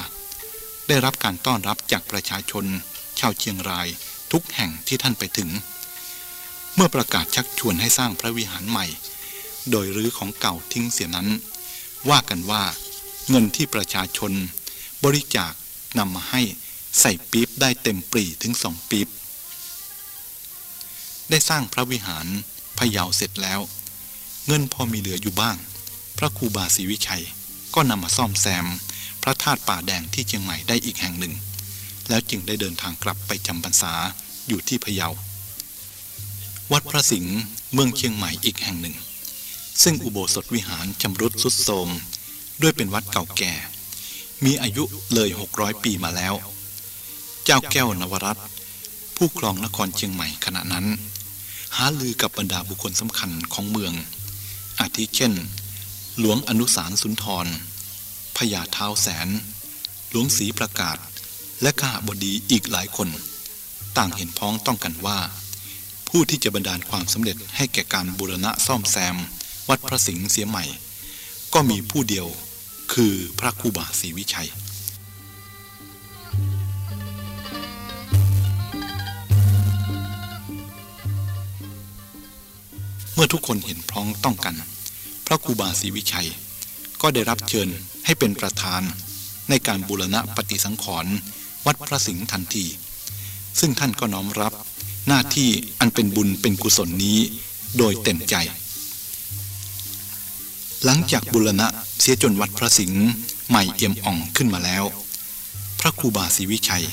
ได้รับการต้อนรับจากประชาชน ชาวเชียงรายทุกแห่งที่ท่านไปถึง เมื่อประกาศชักชวนให้สร้างพระวิหารใหม่ โดยรื้อของเก่าทิ้งเสียนั้น ว่ากันว่าเงินที่ประชาชน บริจาคนำมาให้ใส่ปี๊บได้เต็มปรีถึงสองปี๊บได้สร้างพระวิหารพะเยาเสร็จแล้ว เงินพอมีเหลืออยู่บ้าง พระครูบาศรีวิชัยก็นำมาซ่อมแซม พระธาตุป่าแดงที่เชียงใหม่ได้อีกแห่งหนึ่ง แล้วจึงได้เดินทางกลับไปจำพรรษาอยู่ที่พะเยา วัดพระสิงห์เมืองเชียงใหม่อีกแห่งหนึ่ง ซึ่งอุโบสถวิหารชำรุดสุดโทรมด้วยเป็นวัดเก่าแก่ มีอายุเลยหกร้อยปีมาแล้ว เจ้าแก้วนวรัตผู้ครองนครเชียงใหม่ขณะนั้น หาลือกับบรรดาบุคคลสำคัญของเมือง อาทิเช่น หลวงอนุสารสุนทรพญาเท้าแสน หลวงศรีประกาศ และข้าบดีอีกหลายคน ต่างเห็นพ้องต้องกันว่า ผู้ที่จะบันดาลความสำเร็จให้แก่การบูรณะซ่อมแซม วัดพระสิงห์เสียใหม่ ก็มีผู้เดียวคือพระครูบาศรีวิชัยเมื่อทุกคนเห็นพร้องต้องกัน พระครูบาศรีวิชัย ก็ได้รับเชิญให้เป็นประธานในการบูรณะปฏิสังขรณ์วัดพระสิงห์ทันที ซึ่งท่านก็น้อมรับหน้าที่อันเป็นบุญเป็นกุศลนี้โดยเต็มใจ หลังจากบุรณะเสียจนวัดพระสิงห์ใหม่เอี่ยมอ่องขึ้นมาแล้ว พระครูบาศรีวิชัย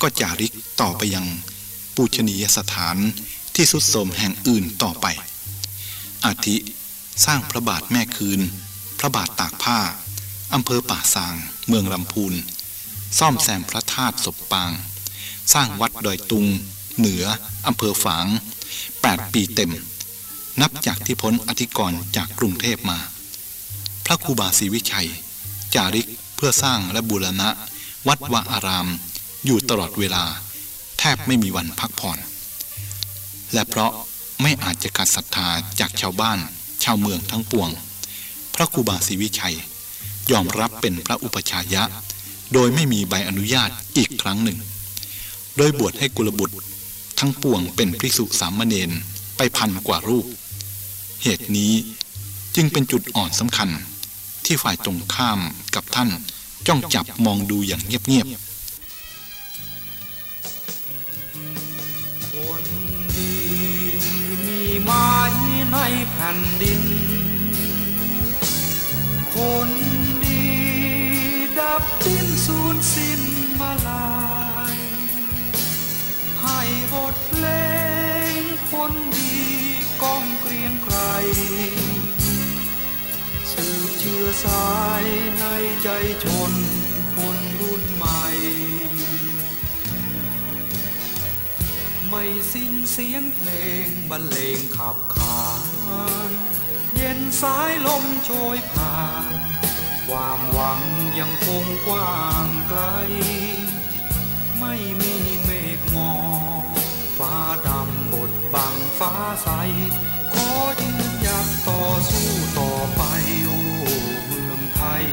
ก็จาริกต่อไปยังปูชนียสถานที่สุดโทมแห่งอื่นต่อไป อาทิสร้างพระบาทแม่คืน พระบาทตากผ้าอำเภอป่าซาง เมืองลำพูน ซ่อมแซมพระธาตุศพปาง สร้างวัดดอยตุง เหนืออำเภอฝาง 8 ปีเต็ม นับจากที่พ้นอธิกรณ์จากกรุงเทพมา พระครูบาศรีวิชัย จาริกเพื่อสร้างและบูรณะ วัดวาอาราม อยู่ตลอดเวลา แทบไม่มีวันพักผ่อน และเพราะไม่อาจจะขาดศรัทธาจากชาวบ้าน ชาวเมืองทั้งปวง พระครูบาศรีวิชัย ยอมรับเป็นพระอุปชายะ โดยไม่มีใบอนุญาตอีกครั้งหนึ่ง โดยบวชให้กุลบุตรทั้งปวงเป็นภิกษุสามเณรไปพันกว่ารูป เหตุนี้จึงเป็นจุดอ่อนสำคัญ ที่ฝ่ายตรงข้ามกับท่าน จ้องจับมองดูอย่างเงียบคนดีมีไม้ในแผ่นดิน คนดีดับดิ้นสูญสิ้นมาลายให้บทเพลงคนดีก้องเกรียงไกร สืบเชื้อสายในใจชนคนรุ่นใหม่ ไม่สิ้นเสียงเพลงบรรเลงขับขานเย็นสายลมโชยผ่าน ความหวังยังคงกว้างไกล ไม่มีเมฆหมอกฟ้าดำบดบังฟ้าใส ยืนหยัดต่อสู้ต่อไปโอ้เมืองไทย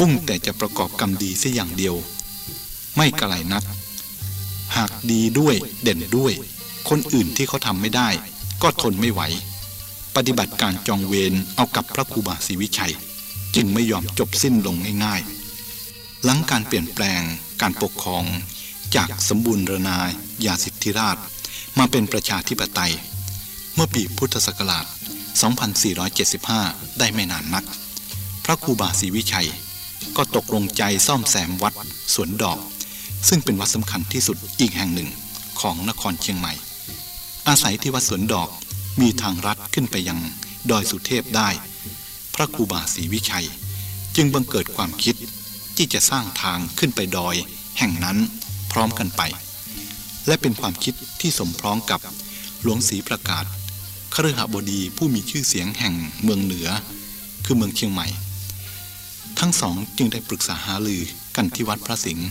มุ่งแต่จะประกอบกรรมดีเสียอย่างเดียว ไม่กระไรนัก หากดีด้วยเด่นด้วย คนอื่นที่เขาทำไม่ได้ ก็ทนไม่ไหว ปฏิบัติการจองเวรเอากับพระครูบาศรีวิชัย จึงไม่ยอมจบสิ้นลงง่ายๆ หลังการเปลี่ยนแปลงการปกครองจากสมบูรณาญาสิทธิราช มาเป็นประชาธิปไตย เมื่อปีพุทธศักราช 2475 ได้ไม่นานนัก พระครูบาศรีวิชัย ก็ตกลงใจซ่อมแซมวัดสวนดอก ซึ่งเป็นวัดสำคัญที่สุดอีกแห่งหนึ่งของนครเชียงใหม่ อาศัยที่วัดสวนดอกมีทางรัดขึ้นไปยังดอยสุเทพได้ พระครูบาศรีวิชัย จึงบังเกิดความคิดที่จะสร้างทางขึ้นไปดอยแห่งนั้นพร้อมกันไป และเป็นความคิดที่สมพร้อมกับหลวงศรีประกาศคฤหบดีผู้มีชื่อเสียงแห่งเมืองเหนือ คือเมืองเชียงใหม่ ทั้งสองจึงได้ปรึกษาหารือกันที่วัดพระสิงห์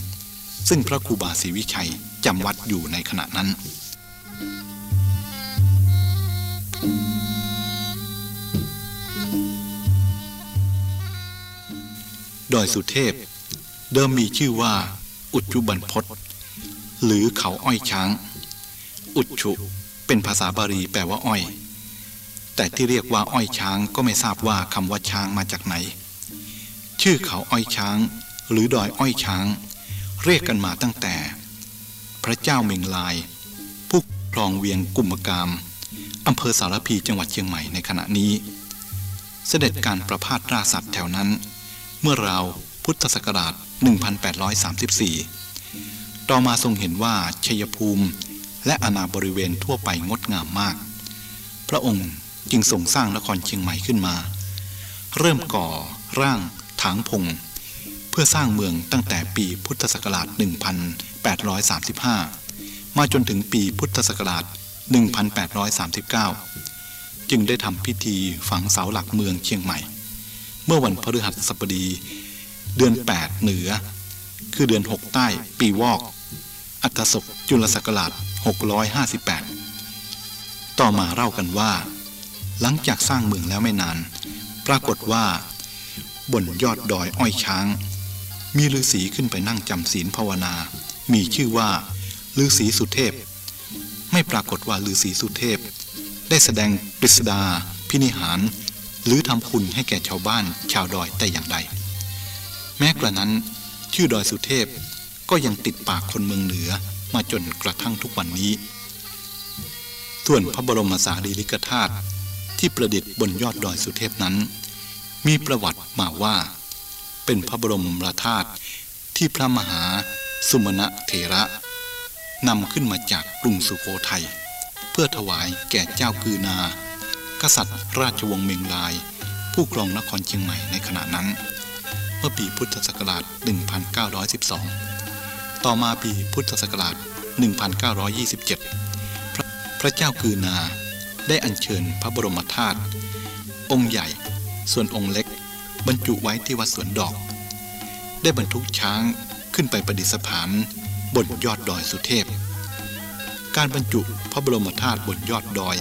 ซึ่งพระครูบาศรีวิชัยจำวัดอยู่ในขณะนั้น ดอยสุเทพ เดิมมีชื่อว่า อุจจุบันพศหรือเขาอ้อยช้าง อุจุเป็นภาษาบาลีแปลว่าอ้อย แต่ที่เรียกว่าอ้อยช้างก็ไม่ทราบว่าคำว่าช้างมาจากไหน ชื่อเขาอ้อยช้าง หรือดอยอ้อยช้าง เรียกกันมาตั้งแต่ พระเจ้าเมงลายผู้ครองเวียงกุมกามอำเภอสารพีจังหวัดเชียงใหม่ในขณะนี้ เสด็จการประพาสราสัตว์แถวนั้น เมื่อราวพุทธศักราช 1834 ต่อมาทรงเห็นว่าชัยภูมิและอาณาบริเวณทั่วไปงดงามมาก พระองค์จึงทรงสร้างนครเชียงใหม่ขึ้นมา เริ่มก่อร่าง ถางพง เพื่อสร้างเมืองตั้งแต่ปีพุทธศักราช 1835 มาจนถึงปีพุทธศักราช 1839 จึงได้ทำพิธีฝังเสาหลักเมืองเชียงใหม่ เมื่อวันพฤหัสบดี เดือน 8 เหนือ คือเดือน 6 ใต้ปีวอก อัตศกจุลศักราช 658 ต่อมาเล่ากันว่า หลังจากสร้างเมืองแล้วไม่นาน ปรากฏว่า บนยอดดอยอ้อยช้าง มีฤาษีขึ้นไปนั่งจำศีลภาวนา มีชื่อว่าฤาษีสุเทพ ไม่ปรากฏว่าฤาษีสุเทพ ได้แสดงปริศดา พินิหาร หรือทำคุณให้แก่ชาวบ้านชาวดอยแต่อย่างใด แม้กระนั้น ชื่อดอยสุเทพก็ยังติดปากคนเมืองเหนือมาจนกระทั่งทุกวันนี้ ส่วนพระบรมสารีริกธาตุที่ประดิษฐ์บนยอดดอยสุเทพนั้น มีประวัติมาว่า เป็นพระบรมธาตุที่พระมหาสุมาณะเถระนำขึ้นมาจากกรุงสุโขทัยเพื่อถวายแก่เจ้ากือนา กษัตริย์ราชวงศ์เมงลาย ผู้ครองนครเชียงใหม่ในขณะนั้น เมื่อปีพุทธศักราช 1912 ต่อมาปีพุทธศักราช 1927 พระพระเจ้ากือนาได้อัญเชิญพระบรมธาตุองค์ใหญ่ ส่วนองค์เล็ก บรรจุไว้ที่วัดสวนดอก ได้บรรทุกช้างขึ้นไปประดิษฐานบนยอดดอยสุเทพ การบรรจุพระบรมธาตุบนยอดดอย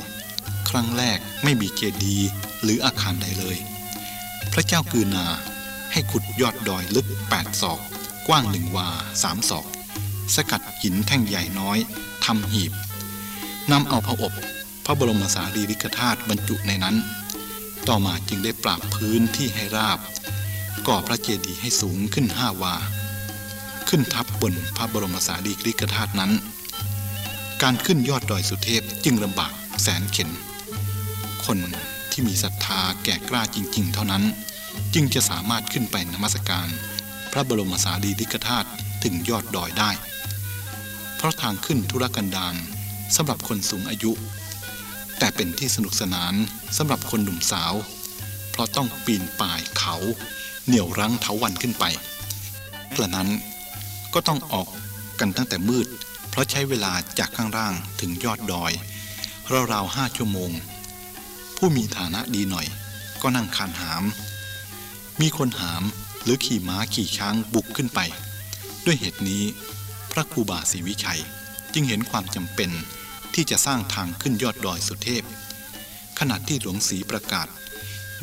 ครั้งแรกไม่มีเจดีย์หรืออาคารใดเลย พระเจ้ากือนาให้ขุดยอดดอยลึก 8 ศอก กว้างหนึ่งวาสามศอก สกัดหินแท่งใหญ่น้อยทำหีบนำเอาพระอบ พระบรมสารีริกธาตุบรรจุในนั้น ต่อมาจึงได้ปรับพื้นที่ให้ราบ ก่อพระเจดีย์ให้สูงขึ้นห้าวา ขึ้นทับบนพระบรมสารีริกธาตุนั้น การขึ้นยอดดอยสุเทพจึงลำบากแสนเข็น คนที่มีศรัทธาแก่กล้าจริง ๆ เท่านั้น จึงจะสามารถขึ้นไปนมัสการ พระบรมสารีริกธาตุถึงยอดดอยได้ เพราะทางขึ้นธุรกันดารสำหรับคนสูงอายุ แต่เป็นที่สนุกสนานสำหรับคนหนุ่มสาว เพราะต้องปีนป่ายเขา เหนี่ยวรั้งเถาวันขึ้นไปกระนั้นก็ต้องออกกันตั้งแต่มืด เพราะใช้เวลาจากข้างล่างถึงยอดดอยราวๆห้าชั่วโมง ผู้มีฐานะดีหน่อย ก็นั่งคานหาม มีคนหามหรือขี่ม้าขี่ช้างบุกขึ้นไป ด้วยเหตุนี้พระครูบาศรีวิชัยจึงเห็นความจำเป็น ที่จะสร้างทางขึ้นยอดดอยสุเทพ ขณะที่หลวงศรีประกาศ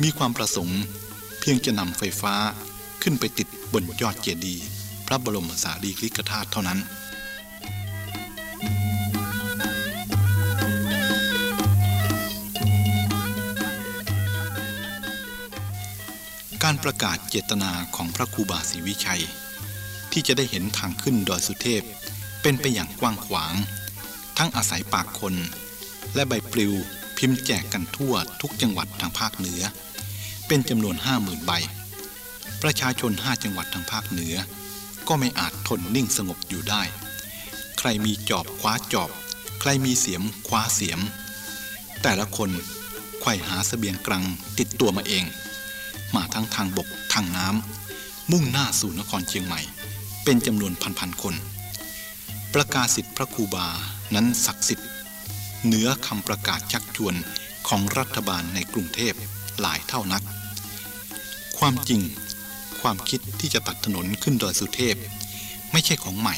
มีความประสงค์เพียงจะนำไฟฟ้าขึ้นไปติดบนยอดเจดีย์พระบรมสารีริกธาตุเท่านั้นการประกาศเจตนาของพระครูบาศรีวิชัย ที่จะได้เห็นทางขึ้นดอยสุเทพ เป็นไปอย่างกว้างขวาง ทั้งอาศัยปากคน และใบปลิวพิมพ์แจกกันทั่วทุกจังหวัดทางภาคเหนือ เป็นจำนวนห้าหมื่นใบ ประชาชนห้าจังหวัดทางภาคเหนือ ก็ไม่อาจทนนิ่งสงบอยู่ได้ ใครมีจอบคว้าจอบ ใครมีเสียมคว้าเสียม แต่ละคนไขว่หาสเสบียงกลางติดตัวมาเอง มาทั้งทางบกทางน้ำมุ่งหน้าสู่นครเชียงใหม่ เป็นจำนวนพันๆคน ประกาศสิทธิพระครูบา นั้นศักดิ์สิทธิ์เหนือคำประกาศชักชวนของรัฐบาลในกรุงเทพหลายเท่านัก ความจริงความคิดที่จะตัดถนนขึ้นดอยสุเทพ ไม่ใช่ของใหม่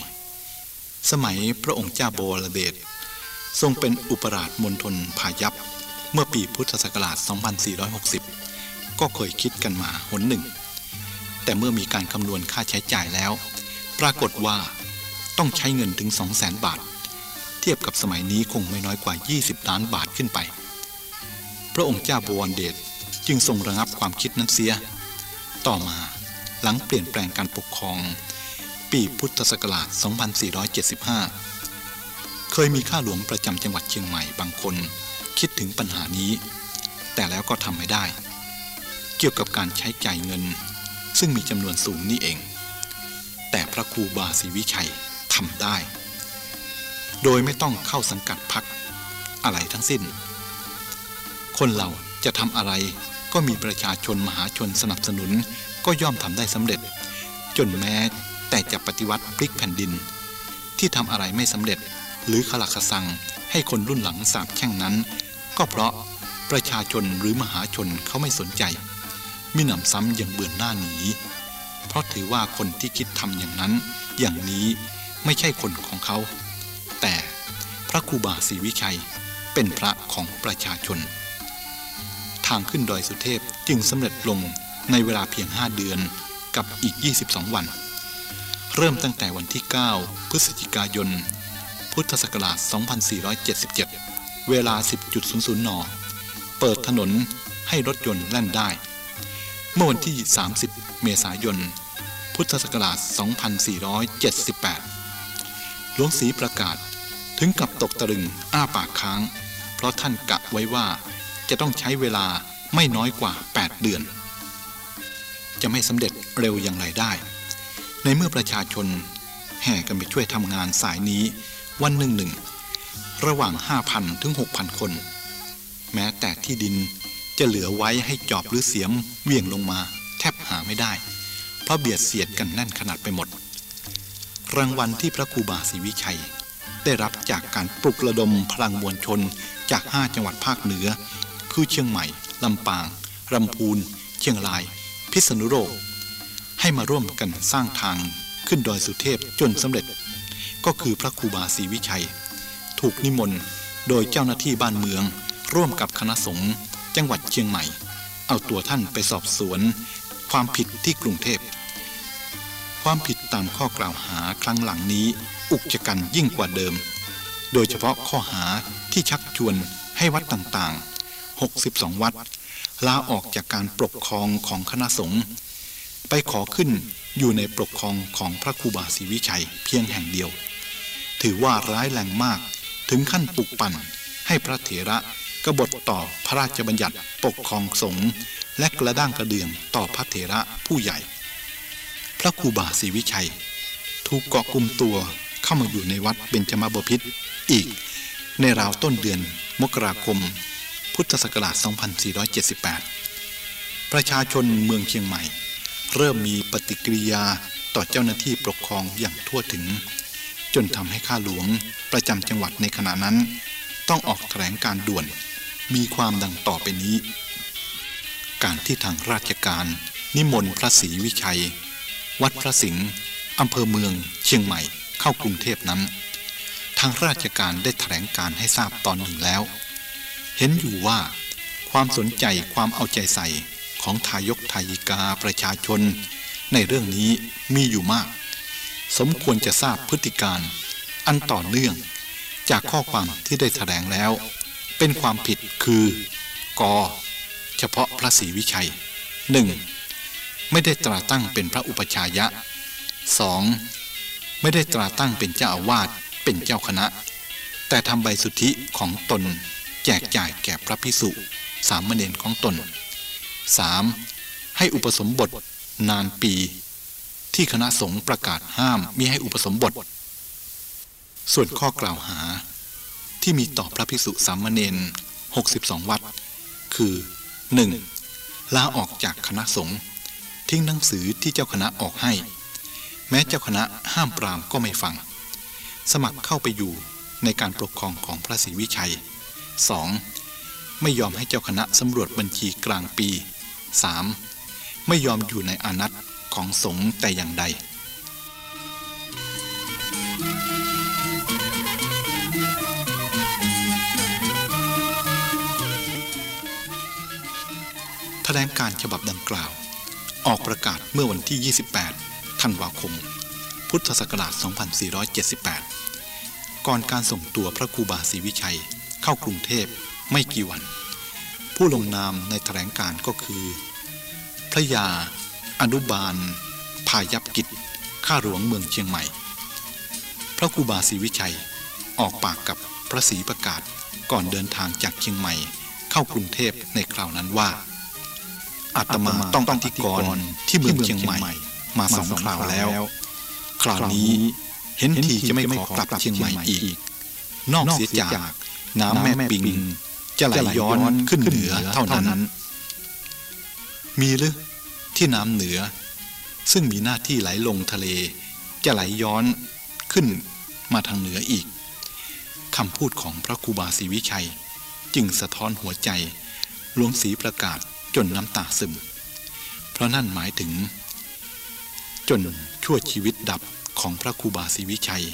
สมัยพระองค์เจ้าบวรเดชทรงเป็นอุปราชมณฑลพายัพเมื่อปีพุทธศักราช 2460 ก็เคยคิดกันมาหนหนึ่ง แต่เมื่อมีการคำนวณค่าใช้จ่ายแล้ว ปรากฏว่าต้องใช้เงินถึง 200,000 บาท เทียบกับสมัยนี้คงไม่น้อยกว่า 20 ล้านบาทขึ้นไป พระองค์เจ้าบวรเดชจึงทรงระงับความคิดนั้นเสีย ต่อมาหลังเปลี่ยนแปลงการปกครอง ปีพุทธศักราช 2475 เคยมีข้าหลวงประจำจังหวัดเชียงใหม่บางคนคิดถึงปัญหานี้ แต่แล้วก็ทำไม่ได้ เกี่ยวกับการใช้จ่ายเงิน ซึ่งมีจำนวนสูงนี่เอง แต่พระครูบาศรีวิชัยทำได้ โดยไม่ต้องเข้าสังกัดพักอะไรทั้งสิ้น คนเราจะทำอะไรก็มีประชาชนมหาชนสนับสนุนก็ย่อมทำได้สำเร็จ จนแม้แต่จะปฏิวัติพลิกแผ่นดิน ที่ทำอะไรไม่สำเร็จ หรือขลักขสังให้คนรุ่นหลังสาบแช่งนั้น ก็เพราะประชาชนหรือมหาชนเขาไม่สนใจมิหนำซ้ำยังเบื่อหน้าหนี เพราะถือว่าคนที่คิดทำอย่างนั้น อย่างนี้ไม่ใช่คนของเขา แต่พระครูบาศรีวิชัยเป็นพระของประชาชน ทางขึ้นดอยสุเทพจึงสำเร็จลงในเวลาเพียง 5 เดือนกับอีก 22 วัน เริ่มตั้งแต่วันที่ 9 พฤศจิกายน พุทธศักราช 2477 เวลา 10.00 น เปิดถนนให้รถยนต์แล่นได้ เมื่อวันที่ 30 เมษายน พุทธศักราช 2478 หลวงศรีประกาศถึงกับตกตะลึงอ้าปากค้าง เพราะท่านกะไว้ว่าจะต้องใช้เวลาไม่น้อยกว่า 8 เดือน จะไม่สำเร็จเร็วอย่างไรได้ ในเมื่อประชาชนแห่กันไปช่วยทำงานสายนี้วันหนึ่งหนึ่งระหว่าง 5,000 ถึง 6,000 คน แม้แต่ที่ดินจะเหลือไว้ให้จอบหรือเสียมเวี่ยงลงมา แทบหาไม่ได้ เพราะเบียดเสียดกันแน่นขนาดไปหมด รางวัลที่พระครูบาศรีวิชัย ได้รับจากการปลุกระดมพลังมวลชนจาก 5 จังหวัดภาคเหนือ คือเชียงใหม่ ลำปางลำพูน เชียงราย พิษณุโลก ให้มาร่วมกันสร้างทางขึ้นดอยสุเทพจนสำเร็จ ก็คือพระครูบาศรีวิชัย ถูกนิมนต์โดยเจ้าหน้าที่บ้านเมือง ร่วมกับคณะสงฆ์จังหวัดเชียงใหม่ เอาตัวท่านไปสอบสวน ความผิดที่กรุงเทพ ความผิดตามข้อกล่าวหาครั้งหลังนี้ อุกจกันยิ่งกว่าเดิม โดยเฉพาะข้อหาที่ชักชวนให้วัดต่างๆ 62 วัดลาออกจากการปกครองของคณะสงฆ์ไปขอขึ้นอยู่ในปกครองของพระครูบาศรีวิชัยเพียงแห่งเดียว ถือว่าร้ายแรงมากถึงขั้นปลุกปั่นให้พระเถระกบฏต่อพระราชบัญญัติปกครองสงฆ์และกระด้างกระเดื่องต่อพระเถระผู้ใหญ่ พระครูบาศรีวิชัย ถูกเกาะกลุ่มตัวเข้ามาอยู่ในวัดเบญจมาบพิตรอีกในราวต้นเดือนมกราคม พุทธศักราช 2478 ประชาชนเมืองเชียงใหม่ เริ่มมีปฏิกิริยาต่อเจ้าหน้าที่ปกครองอย่างทั่วถึง จนทำให้ข้าหลวงประจำจังหวัดในขณะนั้น ต้องออกแถลงการด่วนมีความดังต่อไปนี้ การที่ทางราชการ นิมนต์พระศรีวิชัย วัดพระสิงห์อำเภอเมือง เชียงใหม่ เข้ากรุงเทพนั้น ทางราชการได้แถลงการให้ทราบตอนหนึ่งแล้ว เห็นอยู่ว่า ความสนใจความเอาใจใส่ของทายกทายิกาประชาชน ในเรื่องนี้มีอยู่มาก สมควรจะทราบพฤติการ อันต่อเนื่อง จากข้อความที่ได้แถลงแล้ว เป็นความผิดคือกเฉพาะพระศรีวิชัย 1. ไม่ได้ตราตั้งเป็นพระอุปชายะ 2. ไม่ได้ตราตั้งเป็นเจ้าอาวาสเป็นเจ้าคณะ แต่ทำใบสุทธิของตน แจกจ่ายแก่พระพิสุสามเณรของตน 3. ให้อุปสมบทนานปี ที่คณะสงฆ์ประกาศห้ามมิให้อุปสมบท ส่วนข้อกล่าวหาที่มีต่อพระภิกษุสามเณร62 วัด คือ 1. ลาออกจากคณะสงฆ์ ทิ้งหนังสือที่เจ้าคณะออกให้ แม้เจ้าคณะห้ามปรามก็ไม่ฟัง สมัครเข้าไปอยู่ในการปกครองของพระศรีวิชัย 2. ไม่ยอมให้เจ้าคณะสำรวจบัญชีกลางปี 3. ไม่ยอมอยู่ในอานัตของสงฆ์แต่อย่างใดแถลงการฉบับดังกล่าว ออกประกาศเมื่อวันที่ 28 ธันวาคม พุทธศักราช 2478 ก่อนการส่งตัวพระครูบาศรีวิชัยเข้ากรุงเทพไม่กี่วัน ผู้ลงนามในแถลงการก็คือ พระยา อนุบาล พายับกิจ ข้าหลวงเมืองเชียงใหม่ พระครูบาศรีวิชัยออกปากกับพระศรีประกาศก่อนเดินทางจากเชียงใหม่เข้ากรุงเทพในคราวนั้นว่า อาตมาต้องอธิกรณ์ที่เมืองเชียงใหม่ มาสองคราวแล้ว คราวนี้เห็นทีจะไม่ขอกลับเชียงใหม่อีก นอกเสียจากน้ำแม่ปิง จะไหลย้อนขึ้นเหนือเท่านั้น มีหรือที่น้ำเหนือ ซึ่งมีหน้าที่ไหลลงทะเล จะไหลย้อนขึ้นมาทางเหนืออีกคำพูดของพระครูบาศรีวิชัย จึงสะท้อนหัวใจหลวงศรีประกาศ จนน้ำตาซึม เพราะนั่นหมายถึง จนชั่วชีวิตดับของพระครูบาศรีวิชัย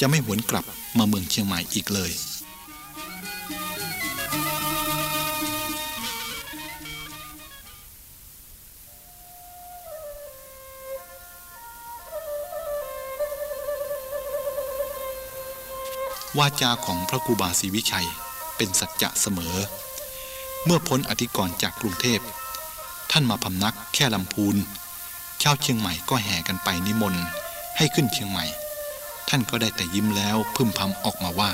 จะไม่หวนกลับมาเมืองเชียงใหม่อีกเลย วาจาของพระครูบาศรีวิชัยเป็นสัจจะเสมอ เมื่อพ้นอธิกรณ์จากกรุงเทพ ท่านมาพำนักแค่ลำพูนชาวเชียงใหม่ก็แห่กันไปนิมนต์ให้ขึ้นเชียงใหม่ ท่านก็ได้แต่ยิ้มแล้วพึมพำออกมาว่า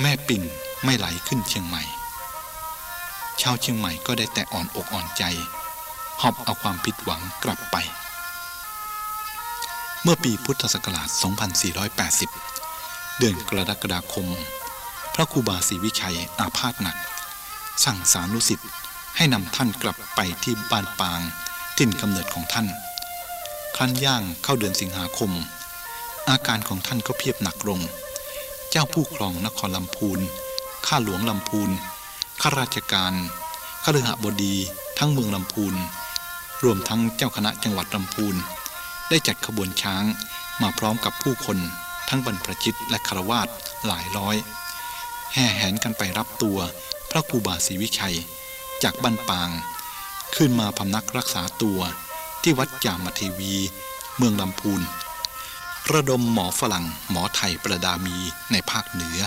แม่ปิ่งไม่ไหลขึ้นเชียงใหม่ ชาวเชียงใหม่ก็ได้แต่อ่อนอกอ่อนใจ หอบเอาความผิดหวังกลับไป เมื่อปีพุทธศักราช 2480 เดือนกรกฎาคม พระครูบาศรีวิชัยอาพาธหนัก สั่งสานุสิทธิ์ให้นำท่านกลับไปที่บ้านปางถิ่นกำเนิดของท่าน ครั้นย่างเข้าเดือนสิงหาคม อาการของท่านก็เพียบหนักลง เจ้าผู้ครองนครลำพูน ข้าหลวงลำพูน ข้าราชการข้าฤหบดีทั้งเมืองลำพูน รวมทั้งเจ้าคณะจังหวัดลำพูน ได้จัดขบวนช้างมาพร้อมกับผู้คนทั้งบรรพชิตและคารวาสหลายร้อย แห่แหนกันไปรับตัว พระครูบาศรีวิชัย จากบ้านปาง ขึ้นมาพำนักรักษาตัวที่วัดจามเทวี เมืองลำพูน ระดมหมอฝรั่งหมอไทยประดามีในภาคเหนือ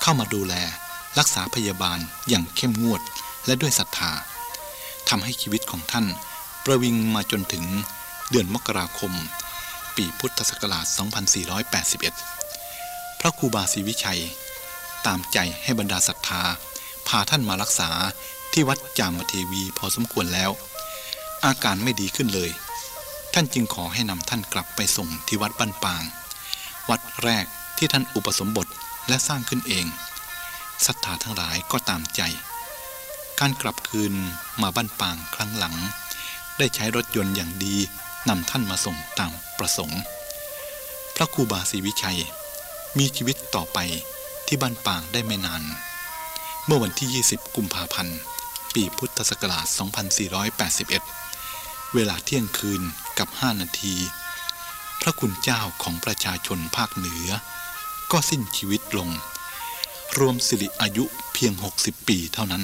เข้ามาดูแลรักษาพยาบาลอย่างเข้มงวดและด้วยศรัทธาทำให้ชีวิตของท่าน ประวิงมาจนถึงเดือนมกราคม ปีพุทธศักราช 2481 พระครูบาศรีวิชัย ตามใจให้บรรดาศรัทธา พาท่านมารักษาที่วัดจามเทวีพอสมควรแล้ว อาการไม่ดีขึ้นเลย ท่านจึงขอให้นำท่านกลับไปส่งที่วัดบ้านปาง วัดแรกที่ท่านอุปสมบทและสร้างขึ้นเองศรัทธาทั้งหลายก็ตามใจ การกลับคืนมาบ้านปางครั้งหลัง ได้ใช้รถยนต์อย่างดีนำท่านมาส่งตามประสงค์ พระครูบาศรีวิชัย มีชีวิตต่อไปที่บ้านปางได้ไม่นาน เมื่อวันที่ 20 กุมภาพันธ์ ปีพุทธศักราช 2481 เวลาเที่ยงคืนกับ 5 นาที พระคุณเจ้าของประชาชนภาคเหนือ ก็สิ้นชีวิตลง รวมสิริอายุเพียง 60 ปีเท่านั้น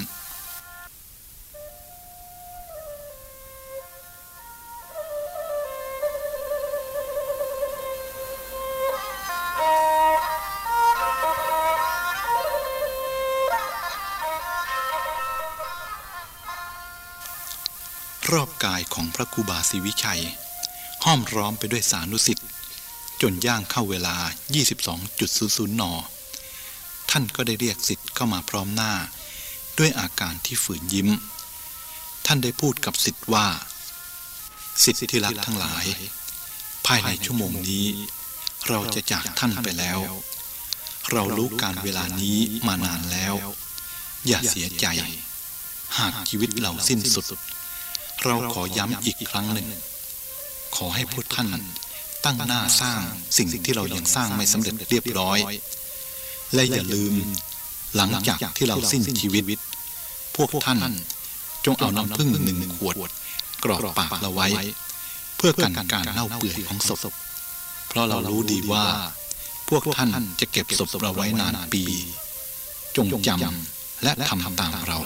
กายของพระครูบาศรีวิชัย ห้อมร้อมไปด้วยสานุสิทธิ์จนย่างเข้าเวลา 22.00 น ท่านก็ได้เรียกสิทธิ์เข้ามาพร้อมหน้า ด้วยอาการที่ฝืนยิ้ม ท่านได้พูดกับสิทธิ์ว่า สิทธิ์ที่รักทั้งหลาย ภายในชั่วโมงนี้ เราจะจากท่านไปแล้ว เรารู้การเวลานี้มานานแล้ว อย่าเสียใจ หากชีวิตเราสิ้นสุด เราขอย้ำอีกครั้งหนึ่ง ขอให้พวกท่านตั้งหน้าสร้างสิ่งที่เรายังสร้างไม่สำเร็จเรียบร้อย และอย่าลืม หลังจากที่เราสิ้นชีวิต พวกท่านจงเอาน้ำพึ่งหนึ่งขวด กรอกปากเราไว้ เพื่อกันการเน่าเปื่อยของศพ เพราะเรารู้ดีว่า พวกท่านจะเก็บศพเราไว้นานปี จงจำและทำตามเรา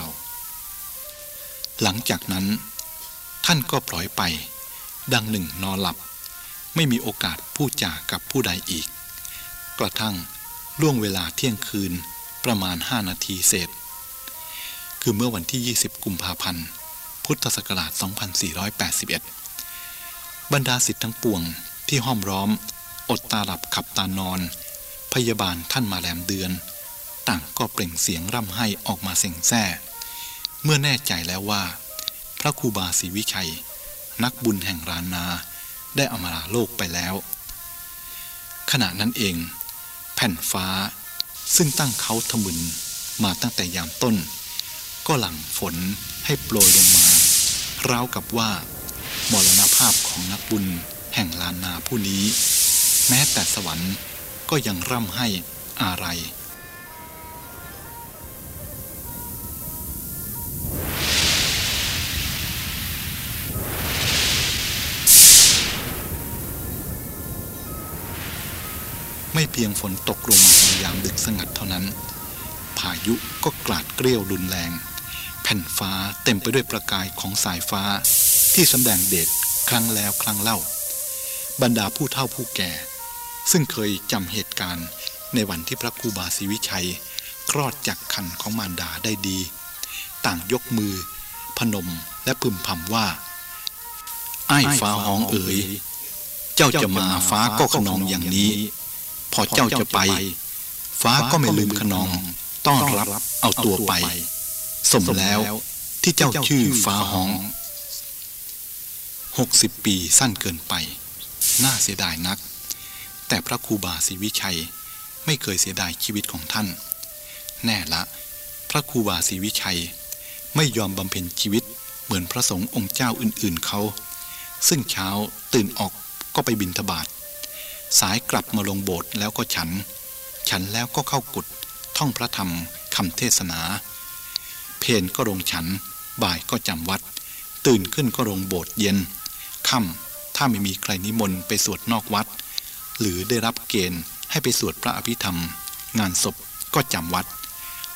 หลังจากนั้น ท่านก็ปล่อยไป ดังหนึ่งนอนหลับ ไม่มีโอกาสพูดจากับผู้ใดอีก กระทั่งล่วงเวลาเที่ยงคืนประมาณห้านาทีเศษ คือเมื่อวันที่ 20 กุมภาพันธ์ พุทธศักราช 2481 บรรดาสิทธิ์ทั้งปวงที่ห้อมร้อม อดตาหลับขับตานอน พยาบาลท่านมาแลมเดือน ต่างก็เปล่งเสียงร่ำไห้ออกมาเสียงแซ่ เมื่อแน่ใจแล้วว่า พระครูบาศรีวิชัย นักบุญแห่งรานนา ได้อมราโลกไปแล้ว ขณะนั้นเอง แผ่นฟ้าซึ่งตั้งเขาทมึนมาตั้งแต่ยามต้น ก็หลั่งฝนให้โปรยลงมาราวกับว่ามรณภาพของนักบุญแห่งลานนาผู้นี้ แม้แต่สวรรค์ก็ยังร่ำให้อะไร ไม่เพียงฝนตกลงมาในยามดึกสงัดเท่านั้น พายุก็กลาดเกลียวรุนแรง แผ่นฟ้าเต็มไปด้วยประกายของสายฟ้า ที่สแสดงเดชครั้งแล้วครั้งเล่า บรรดาผู้เฒ่าผู้แก่ ซึ่งเคยจำเหตุการณ์ในวันที่พระครูบาศรีวิชัย คลอดจากคันของมารดาได้ดี ต่างยกมือ พนมและพึมพำว่า ไอ้ฟ้าห้องเอ๋ย เจ้าจะมาฟ้าก็ขนองอย่างนี้ พอเจ้าจะไป ฟ้าก็ไม่ลืมขนอง ต้อนรับเอาตัวไป สมแล้วที่เจ้าชื่อฟ้าห้องหกสิบปีสั้นเกินไป น่าเสียดายนัก แต่พระครูบาศรีวิชัยไม่เคยเสียดายชีวิตของท่าน แน่ละ พระครูบาศรีวิชัย ไม่ยอมบำเพ็ญชีวิตเหมือนพระสงฆ์องค์เจ้าอื่นๆเขา ซึ่งเช้าตื่นออกก็ไปบินทบาท สายกลับมาลงโบสถ์แล้วก็ฉัน ฉันแล้วก็เข้ากุดท่องพระธรรมคำเทศนา เพนก็ลงฉัน บ่ายก็จำวัด ตื่นขึ้นก็ลงโบสถ์เย็นค่ำถ้าไม่มีใครนิมนต์ไปสวดนอกวัด หรือได้รับเกณฑ์ให้ไปสวดพระอภิธรรม งานศพก็จำวัด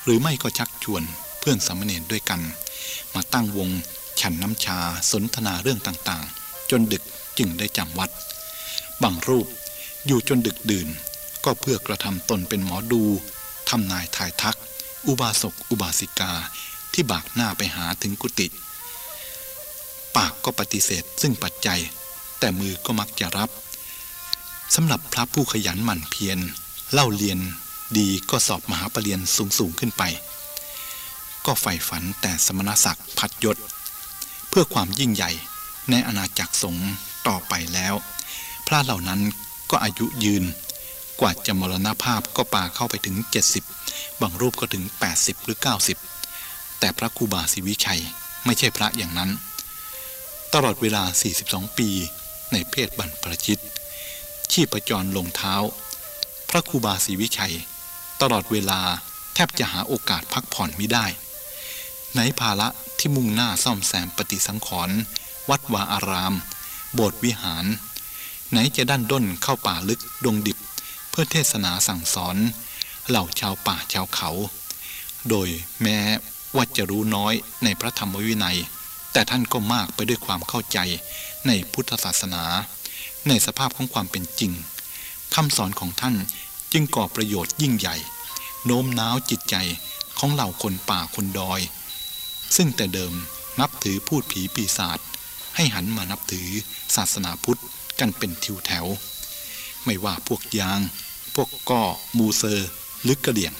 หรือไม่ก็ชักชวนเพื่อนสามเณรด้วยกัน มาตั้งวงฉันน้ำชาสนทนาเรื่องต่างๆ จนดึกจึงได้จำวัด บางรูป อยู่จนดึกดื่น ก็เพื่อกระทำตนเป็นหมอดูทำนายทายทัก อุบาสกอุบาสิกาที่บากหน้าไปหาถึงกุฏิปากก็ปฏิเสธซึ่งปัจจัย แต่มือก็มักจะรับสำหรับพระผู้ขยันหมั่นเพียรเล่าเรียนดีก็สอบมหาปรริญญาสูงสูงขึ้นไป ก็ใฝ่ฝันแต่สมณศักดิ์พัดยศ เพื่อความยิ่งใหญ่ในอาณาจักรสงฆ์ต่อไปแล้ว พระเหล่านั้น ก็อายุยืน กว่าจะมรณภาพก็ป่าเข้าไปถึง 70 บางรูปก็ถึง 80 หรือ 90 แต่พระครูบาศรีวิชัยไม่ใช่พระอย่างนั้น ตลอดเวลา 42 ปีในเพศบรรพชิต ชีพจรลงเท้า พระครูบาศรีวิชัย ตลอดเวลาแทบจะหาโอกาสพักผ่อนไม่ได้ในภาระที่มุ่งหน้าซ่อมแซมปฏิสังขรณ์วัดวาอาราม โบสถ์วิหาร ไหนจะด้านด้นเข้าป่าลึกดงดิบ เพื่อเทศนาสั่งสอน เหล่าชาวป่าชาวเขา โดยแม้ว่าจะรู้น้อยในพระธรรมวินัย แต่ท่านก็มากไปด้วยความเข้าใจในพุทธศาสนา ในสภาพของความเป็นจริงคำสอนของท่านจึงก่อประโยชน์ยิ่งใหญ่ โน้มน้าวจิตใจของเหล่าคนป่าคนดอย ซึ่งแต่เดิมนับถือพูดผีปีศาจให้หันมานับถือศาสนาพุทธ กันเป็นทิวแถว ไม่ว่าพวกยาง พวกก้อมูเซอร์หรือกระเดี่ยง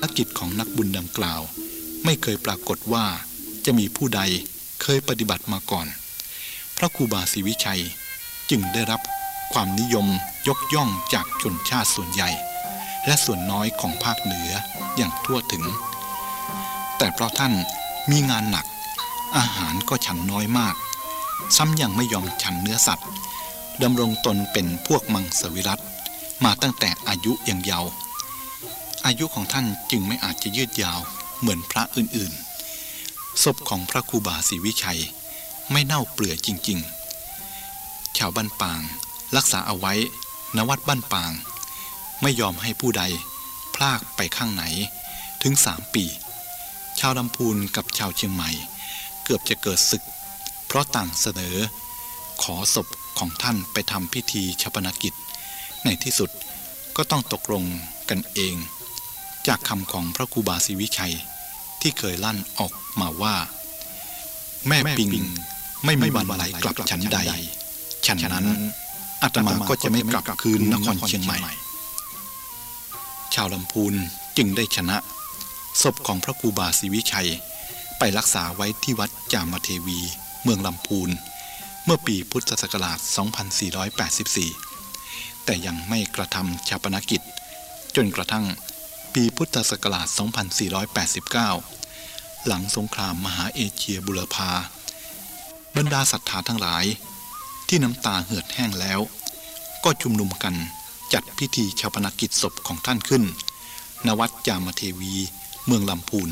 ภารกิจของนักบุญดังกล่าว ไม่เคยปรากฏว่า จะมีผู้ใดเคยปฏิบัติมาก่อน พระครูบาศรีวิชัยจึงได้รับความนิยมยกย่องจากชนชาติส่วนใหญ่ และส่วนน้อยของภาคเหนืออย่างทั่วถึง แต่เพราะท่านมีงานหนัก อาหารก็ฉันน้อยมาก ซ้ำยังไม่ยอมฉันเนื้อสัตว์ดำรงตนเป็นพวกมังสวิรัตมาตั้งแต่อายุยังเยาว์อายุของท่านจึงไม่อาจจะยืดยาวเหมือนพระอื่นๆ ศพของพระครูบาศรีวิชัย ไม่เน่าเปลือยจริง ๆ ชาวบ้านปาง รักษาเอาไว้ณวัดบ้านปาง ไม่ยอมให้ผู้ใด พลากไปข้างไหนถึงสามปี ชาวลำพูนกับชาวเชียงใหม่ เกือบจะเกิดศึก เพราะต่างเสนอ ขอศพของท่านไปทำพิธีชาปนกิจ ในที่สุดก็ต้องตกลงกันเอง จากคำของพระครูบาศรีวิชัย ที่เคยลั่นออกมาว่า แม่ปิงไม่มีวันไหลกลับฉันใด ฉันนั้นอาตมาก็จะไม่กลับคืนนครเชียงใหม่ ชาวลำพูนจึงได้ชนะ ศพของพระครูบาศรีวิชัย ไปรักษาไว้ที่วัดจามเทวี เมืองลำพูน เมื่อปีพุทธศักราช 2484 แต่ยังไม่กระทำชาปนกิจ จนกระทั่ง ปีพุทธศักราช 2489 หลังสงครามมหาเอเชียบุรพา บรรดาศรัทธาทั้งหลาย ที่น้ำตาเหือดแห้งแล้ว ก็ชุมนุมกันจัดพิธีชาปนกิจศพของท่านขึ้น ณ วัดจามเทวี เมืองลำพูน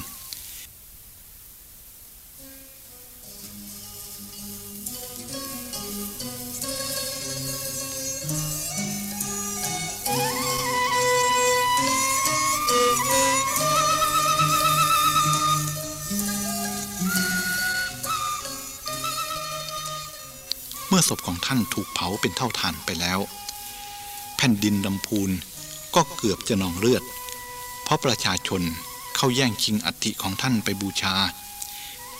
มื่อศพของท่านถูกเผาเป็นเท่าทานไปแล้ว แผ่นดินลำพูนก็เกือบจะนองเลือด เพราะประชาชนเข้าแย่งชิงอัฐิของท่านไปบูชาจ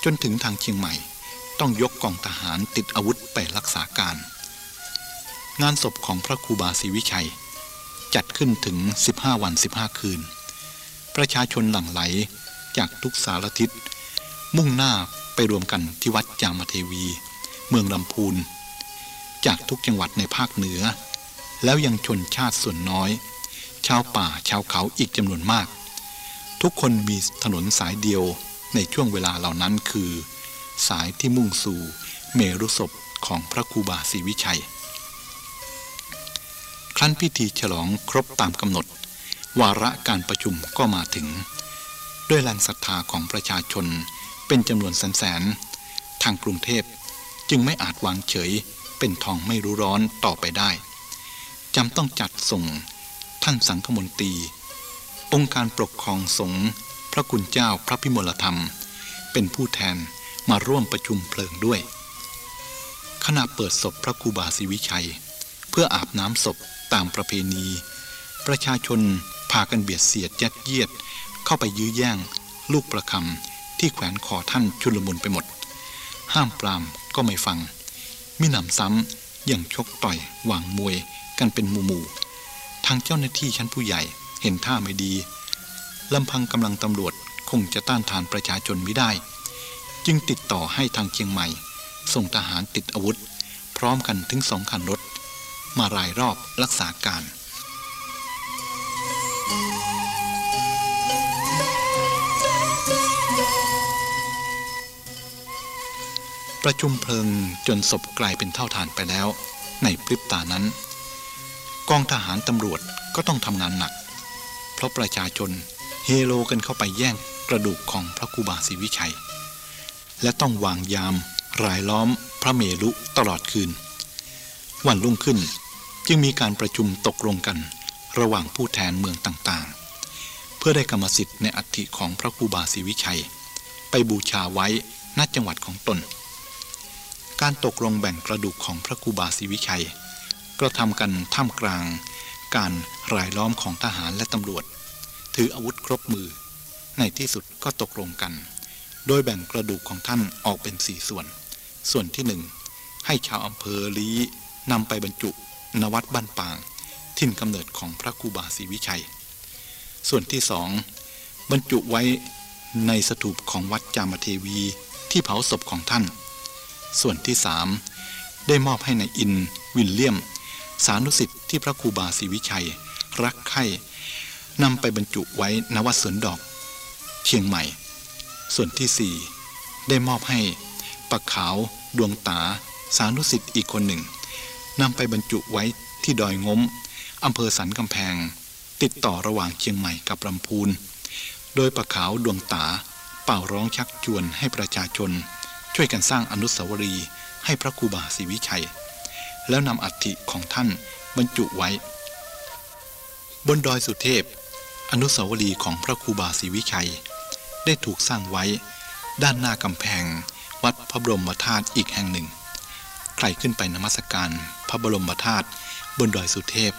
จนถึงทางเชียงใหม่ต้องยกกองทหารติดอาวุธไปรักษาการ งานศพของพระครูบาศรีวิชัย จัดขึ้นถึง 15 วัน 15 คืน ประชาชนหลั่งไหลจากทุกสารทิศ มุ่งหน้าไปรวมกันที่วัดจามเทวี เมืองลำพูน จากทุกจังหวัดในภาคเหนือ แล้วยังชนชาติส่วนน้อย ชาวป่าชาวเขาอีกจำนวนมาก ทุกคนมีถนนสายเดียวในช่วงเวลาเหล่านั้นคือ สายที่มุ่งสู่เมรุศพของพระครูบาศรีวิชัย ครั้นพิธีฉลองครบตามกำหนด วาระการประชุมก็มาถึง ด้วยแรงศรัทธาของประชาชนเป็นจำนวนแสนๆทางกรุงเทพจึงไม่อาจวางเฉย เป็นทองไม่รู้ร้อนต่อไปได้จำต้องจัดส่งท่านสังฆมนตรีองค์การปกครองสงฆ์พระคุณเจ้าพระพิมลธรรม เป็นผู้แทนมาร่วมประชุมเพลิงด้วย ขณะเปิดศพพระครูบาศรีวิชัย เพื่ออาบน้ำศพตามประเพณี ประชาชนพากันเบียดเสียดยัดเยียด เข้าไปยื้อแย่ง ลูกประคำที่แขวนคอท่านชุลมุนไปหมด ห้ามปรามก็ไม่ฟัง มิหนำซ้ำยังชกต่อยหวางมวยกันเป็นหมู่ๆทางเจ้าหน้าที่ชั้นผู้ใหญ่เห็นท่าไม่ดีลำพังกำลังตำรวจคงจะต้านทานประชาชนไม่ได้ จึงติดต่อให้ทางเชียงใหม่ ส่งทหารติดอาวุธ พร้อมกันถึงสองคันรถ มารายรอบรักษาการ ประชุมเพลิงจนศพกลายเป็นเท่าฐานไปแล้ว ในพริบตานั้น กองทหารตำรวจก็ต้องทำงานหนัก เพราะประชาชนเฮโลกันเข้าไปแย่งกระดูกของพระครูบาศรีวิชัย และต้องวางยามรายล้อมพระเมรุตลอดคืน วันรุ่งขึ้นจึงมีการประชุมตกลงกันระหว่างผู้แทนเมืองต่างๆ เพื่อได้กรรมสิทธิ์ในอัฐิของพระครูบาศรีวิชัย ไปบูชาไว้ณจังหวัดของตน การตกลงแบ่งกระดูกของพระครูบาศรีวิชัย กระทำกันท่ามกลาง การรายล้อมของทหารและตำรวจ ถืออาวุธครบมือ ในที่สุดก็ตกลงกัน โดยแบ่งกระดูกของท่านออกเป็นสี่ส่วน ส่วนที่หนึ่งให้ชาวอำเภอลีนำไปบรรจุนวัดบ้านปาง ทิ่นกำเนิดของพระครูบาศรีวิชัย ส่วนที่สองบรรจุไว้ในสถูปของวัดจามเทวีที่เผาศพของท่าน ส่วนที่สามได้มอบให้ในอินวิลเลียม สานุสิทธิ์ที่พระครูบาศรีวิชัย รักใคร่นำไปบรรจุไว้นวัดสวนดอก เชียงใหม่ ส่วนที่สี่ได้มอบให้ปักขาว ดวงตา สานุสิทธิ์อีกคนหนึ่งนำไปบรรจุไว้ที่ดอยงมอำเภอสันกำแพง ติดต่อระหว่างเชียงใหม่กับลำพูน โดยปักขาวดวงตาเป่าร้องชักชวนให้ประชาชน ช่วยกันสร้างอนุสาวรีย์ให้พระครูบาศรีวิชัย แล้วนำอัฐิของท่านบรรจุไว้ บนดอยสุเทพ อนุสาวรีย์ของพระครูบาศรีวิชัย ได้ถูกสร้างไว้ ด้านหน้ากำแพง วัดพระบรมธาตุอีกแห่งหนึ่ง ใครขึ้นไปนมัสการพระบรมธาตุบนดอยสุเทพ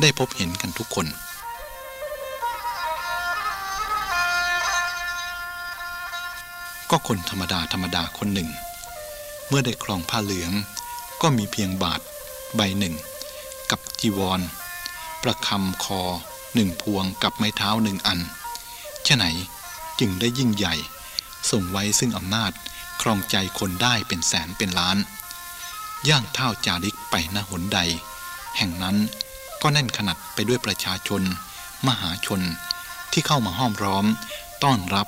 ได้พบเห็นกันทุกคน ก็คนธรรมดาธรรมดาคนหนึ่ง เมื่อได้ครองผ้าเหลือง ก็มีเพียงบาทใบหนึ่ง กับจีวร ประคำคอหนึ่งพวงกับไม้เท้าหนึ่งอันฉะไหนจึงได้ยิ่งใหญ่ ส่งไว้ซึ่งอำนาจครองใจคนได้เป็นแสนเป็นล้าน ย่างเท่าจาริกไปณหนใด แห่งนั้นก็แน่นขนาดไปด้วยประชาชน มหาชนที่เข้ามาห้อมร้อม ต้อนรับ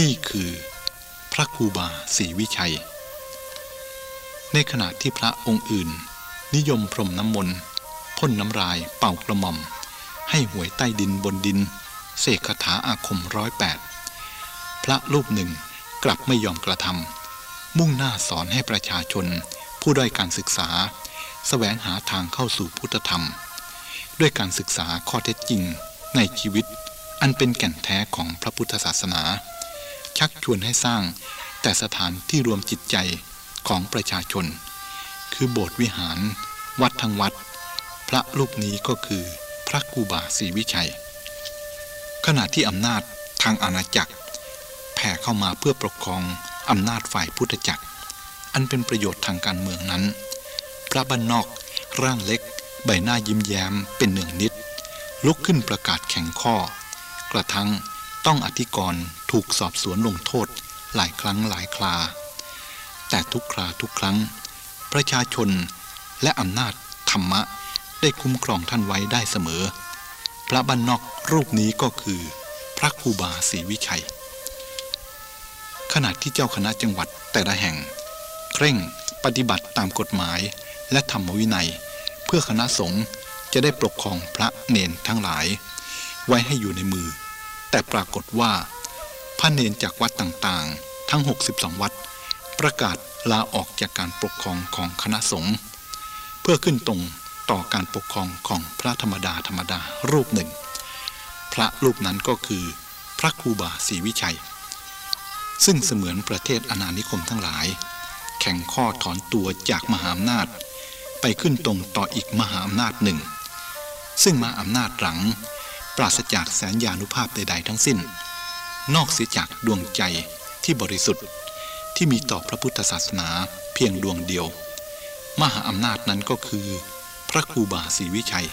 นี่คือ พระครูบาศรีวิชัย ในขณะที่พระองค์อื่น นิยมพรมน้ำมนต์พ่นน้ำลายเป่ากระหม่อม ให้หวยใต้ดินบนดิน เสกคาถาอาคมร้อยแปดพระรูปหนึ่งกลับไม่ยอมกระทำมุ่งหน้าสอนให้ประชาชน ผู้ด้อยการศึกษาสแสวงหาทางเข้าสู่พุทธธรรม ด้วยการศึกษาข้อเท็จจริงในชีวิตอันเป็นแก่นแท้ของพระพุทธศาสนา ชักชวนให้สร้าง แต่สถานที่รวมจิตใจของประชาชน คือโบสถ์วิหาร วัดทั้งวัด พระรูปนี้ก็คือพระกูบาศรีวิชัย ขณะที่อำนาจทางอาณาจักร แผ่เข้ามาเพื่อปกครองอำนาจฝ่ายพุทธจักร อันเป็นประโยชน์ทางการเมืองนั้น พระบ้านนอกร่างเล็ก ใบหน้ายิ้มแย้มเป็นหนึ่งนิด ลุกขึ้นประกาศแข่งข้อกระทั่ง ต้องอธิกรณ์ถูกสอบสวนลงโทษหลายครั้งหลายครา แต่ทุกคราทุกครั้ง ประชาชนและอำนาจธรรมะได้คุ้มครองท่านไว้ได้เสมอ พระบ้านนอกรูปนี้ก็คือ พระครูบาศรีวิชัย ขณะที่เจ้าคณะจังหวัดแต่ละแห่ง เคร่งปฏิบัติตามกฎหมายและธรรมวินัย เพื่อคณะสงฆ์จะได้ปกครองพระเนนทั้งหลาย ไว้ให้อยู่ในมือ แต่ปรากฏว่าพระเนนจากวัดต่างๆ ทั้ง 62 วัด ประกาศลาออกจากการปกครองของคณะสงฆ์เพื่อขึ้นตรงต่อการปกครองของพระธรรมดาธรรมดารูปหนึ่ง พระรูปนั้นก็คือพระครูบาศรีวิชัย ซึ่งเสมือนประเทศอาณานิคมทั้งหลาย แข่งข้อถอนตัวจากมหาอำนาจ ไปขึ้นตรงต่ออีกมหาอำนาจหนึ่ง ซึ่งมาอำนาจหลัง ปราศจากแสนยานุภาพใด ๆ ทั้งสิ้น นอกเสียจากดวงใจที่บริสุทธิ์ ที่มีต่อพระพุทธศาสนาเพียงดวงเดียว มหาอำนาจนั้นก็คือ พระครูบาศรีวิชัย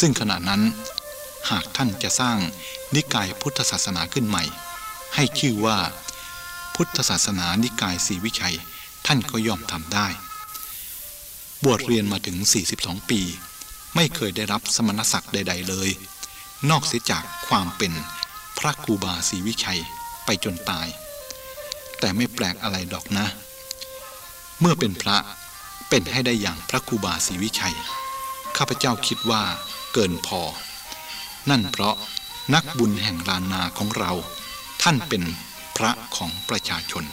ซึ่งขณะนั้น หากท่านจะสร้างนิกายพุทธศาสนาขึ้นใหม่ ให้ชื่อว่า พุทธศาสนานิกายศรีวิชัย ท่านก็ยอมทำได้ บวชเรียนมาถึง 42 ปี ไม่เคยได้รับสมณศักดิ์ใด ๆ เลย นอกเสียจากความเป็นพระครูบาศรีวิชัยไปจนตาย แต่ไม่แปลกอะไรดอกนะ เมื่อเป็นพระเป็นให้ได้อย่างพระครูบาศรีวิชัย ข้าพเจ้าคิดว่าเกินพอ นั่นเพราะนักบุญแห่งลานนาของเรา ท่านเป็นพระของประชาชน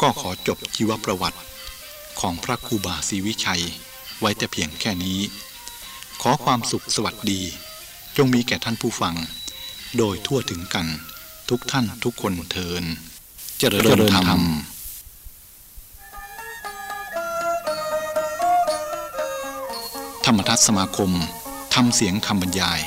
ก็ขอจบชีวประวัติของพระครูบาศรีวิชัย ไว้แต่เพียงแค่นี้ ขอความสุขสวัสดี จงมีแก่ท่านผู้ฟัง โดยทั่วถึงกัน ทุกท่านทุกคนเทิน เจริญธรรมธรรมทัศสมาคมทำเสียงคำบรรยาย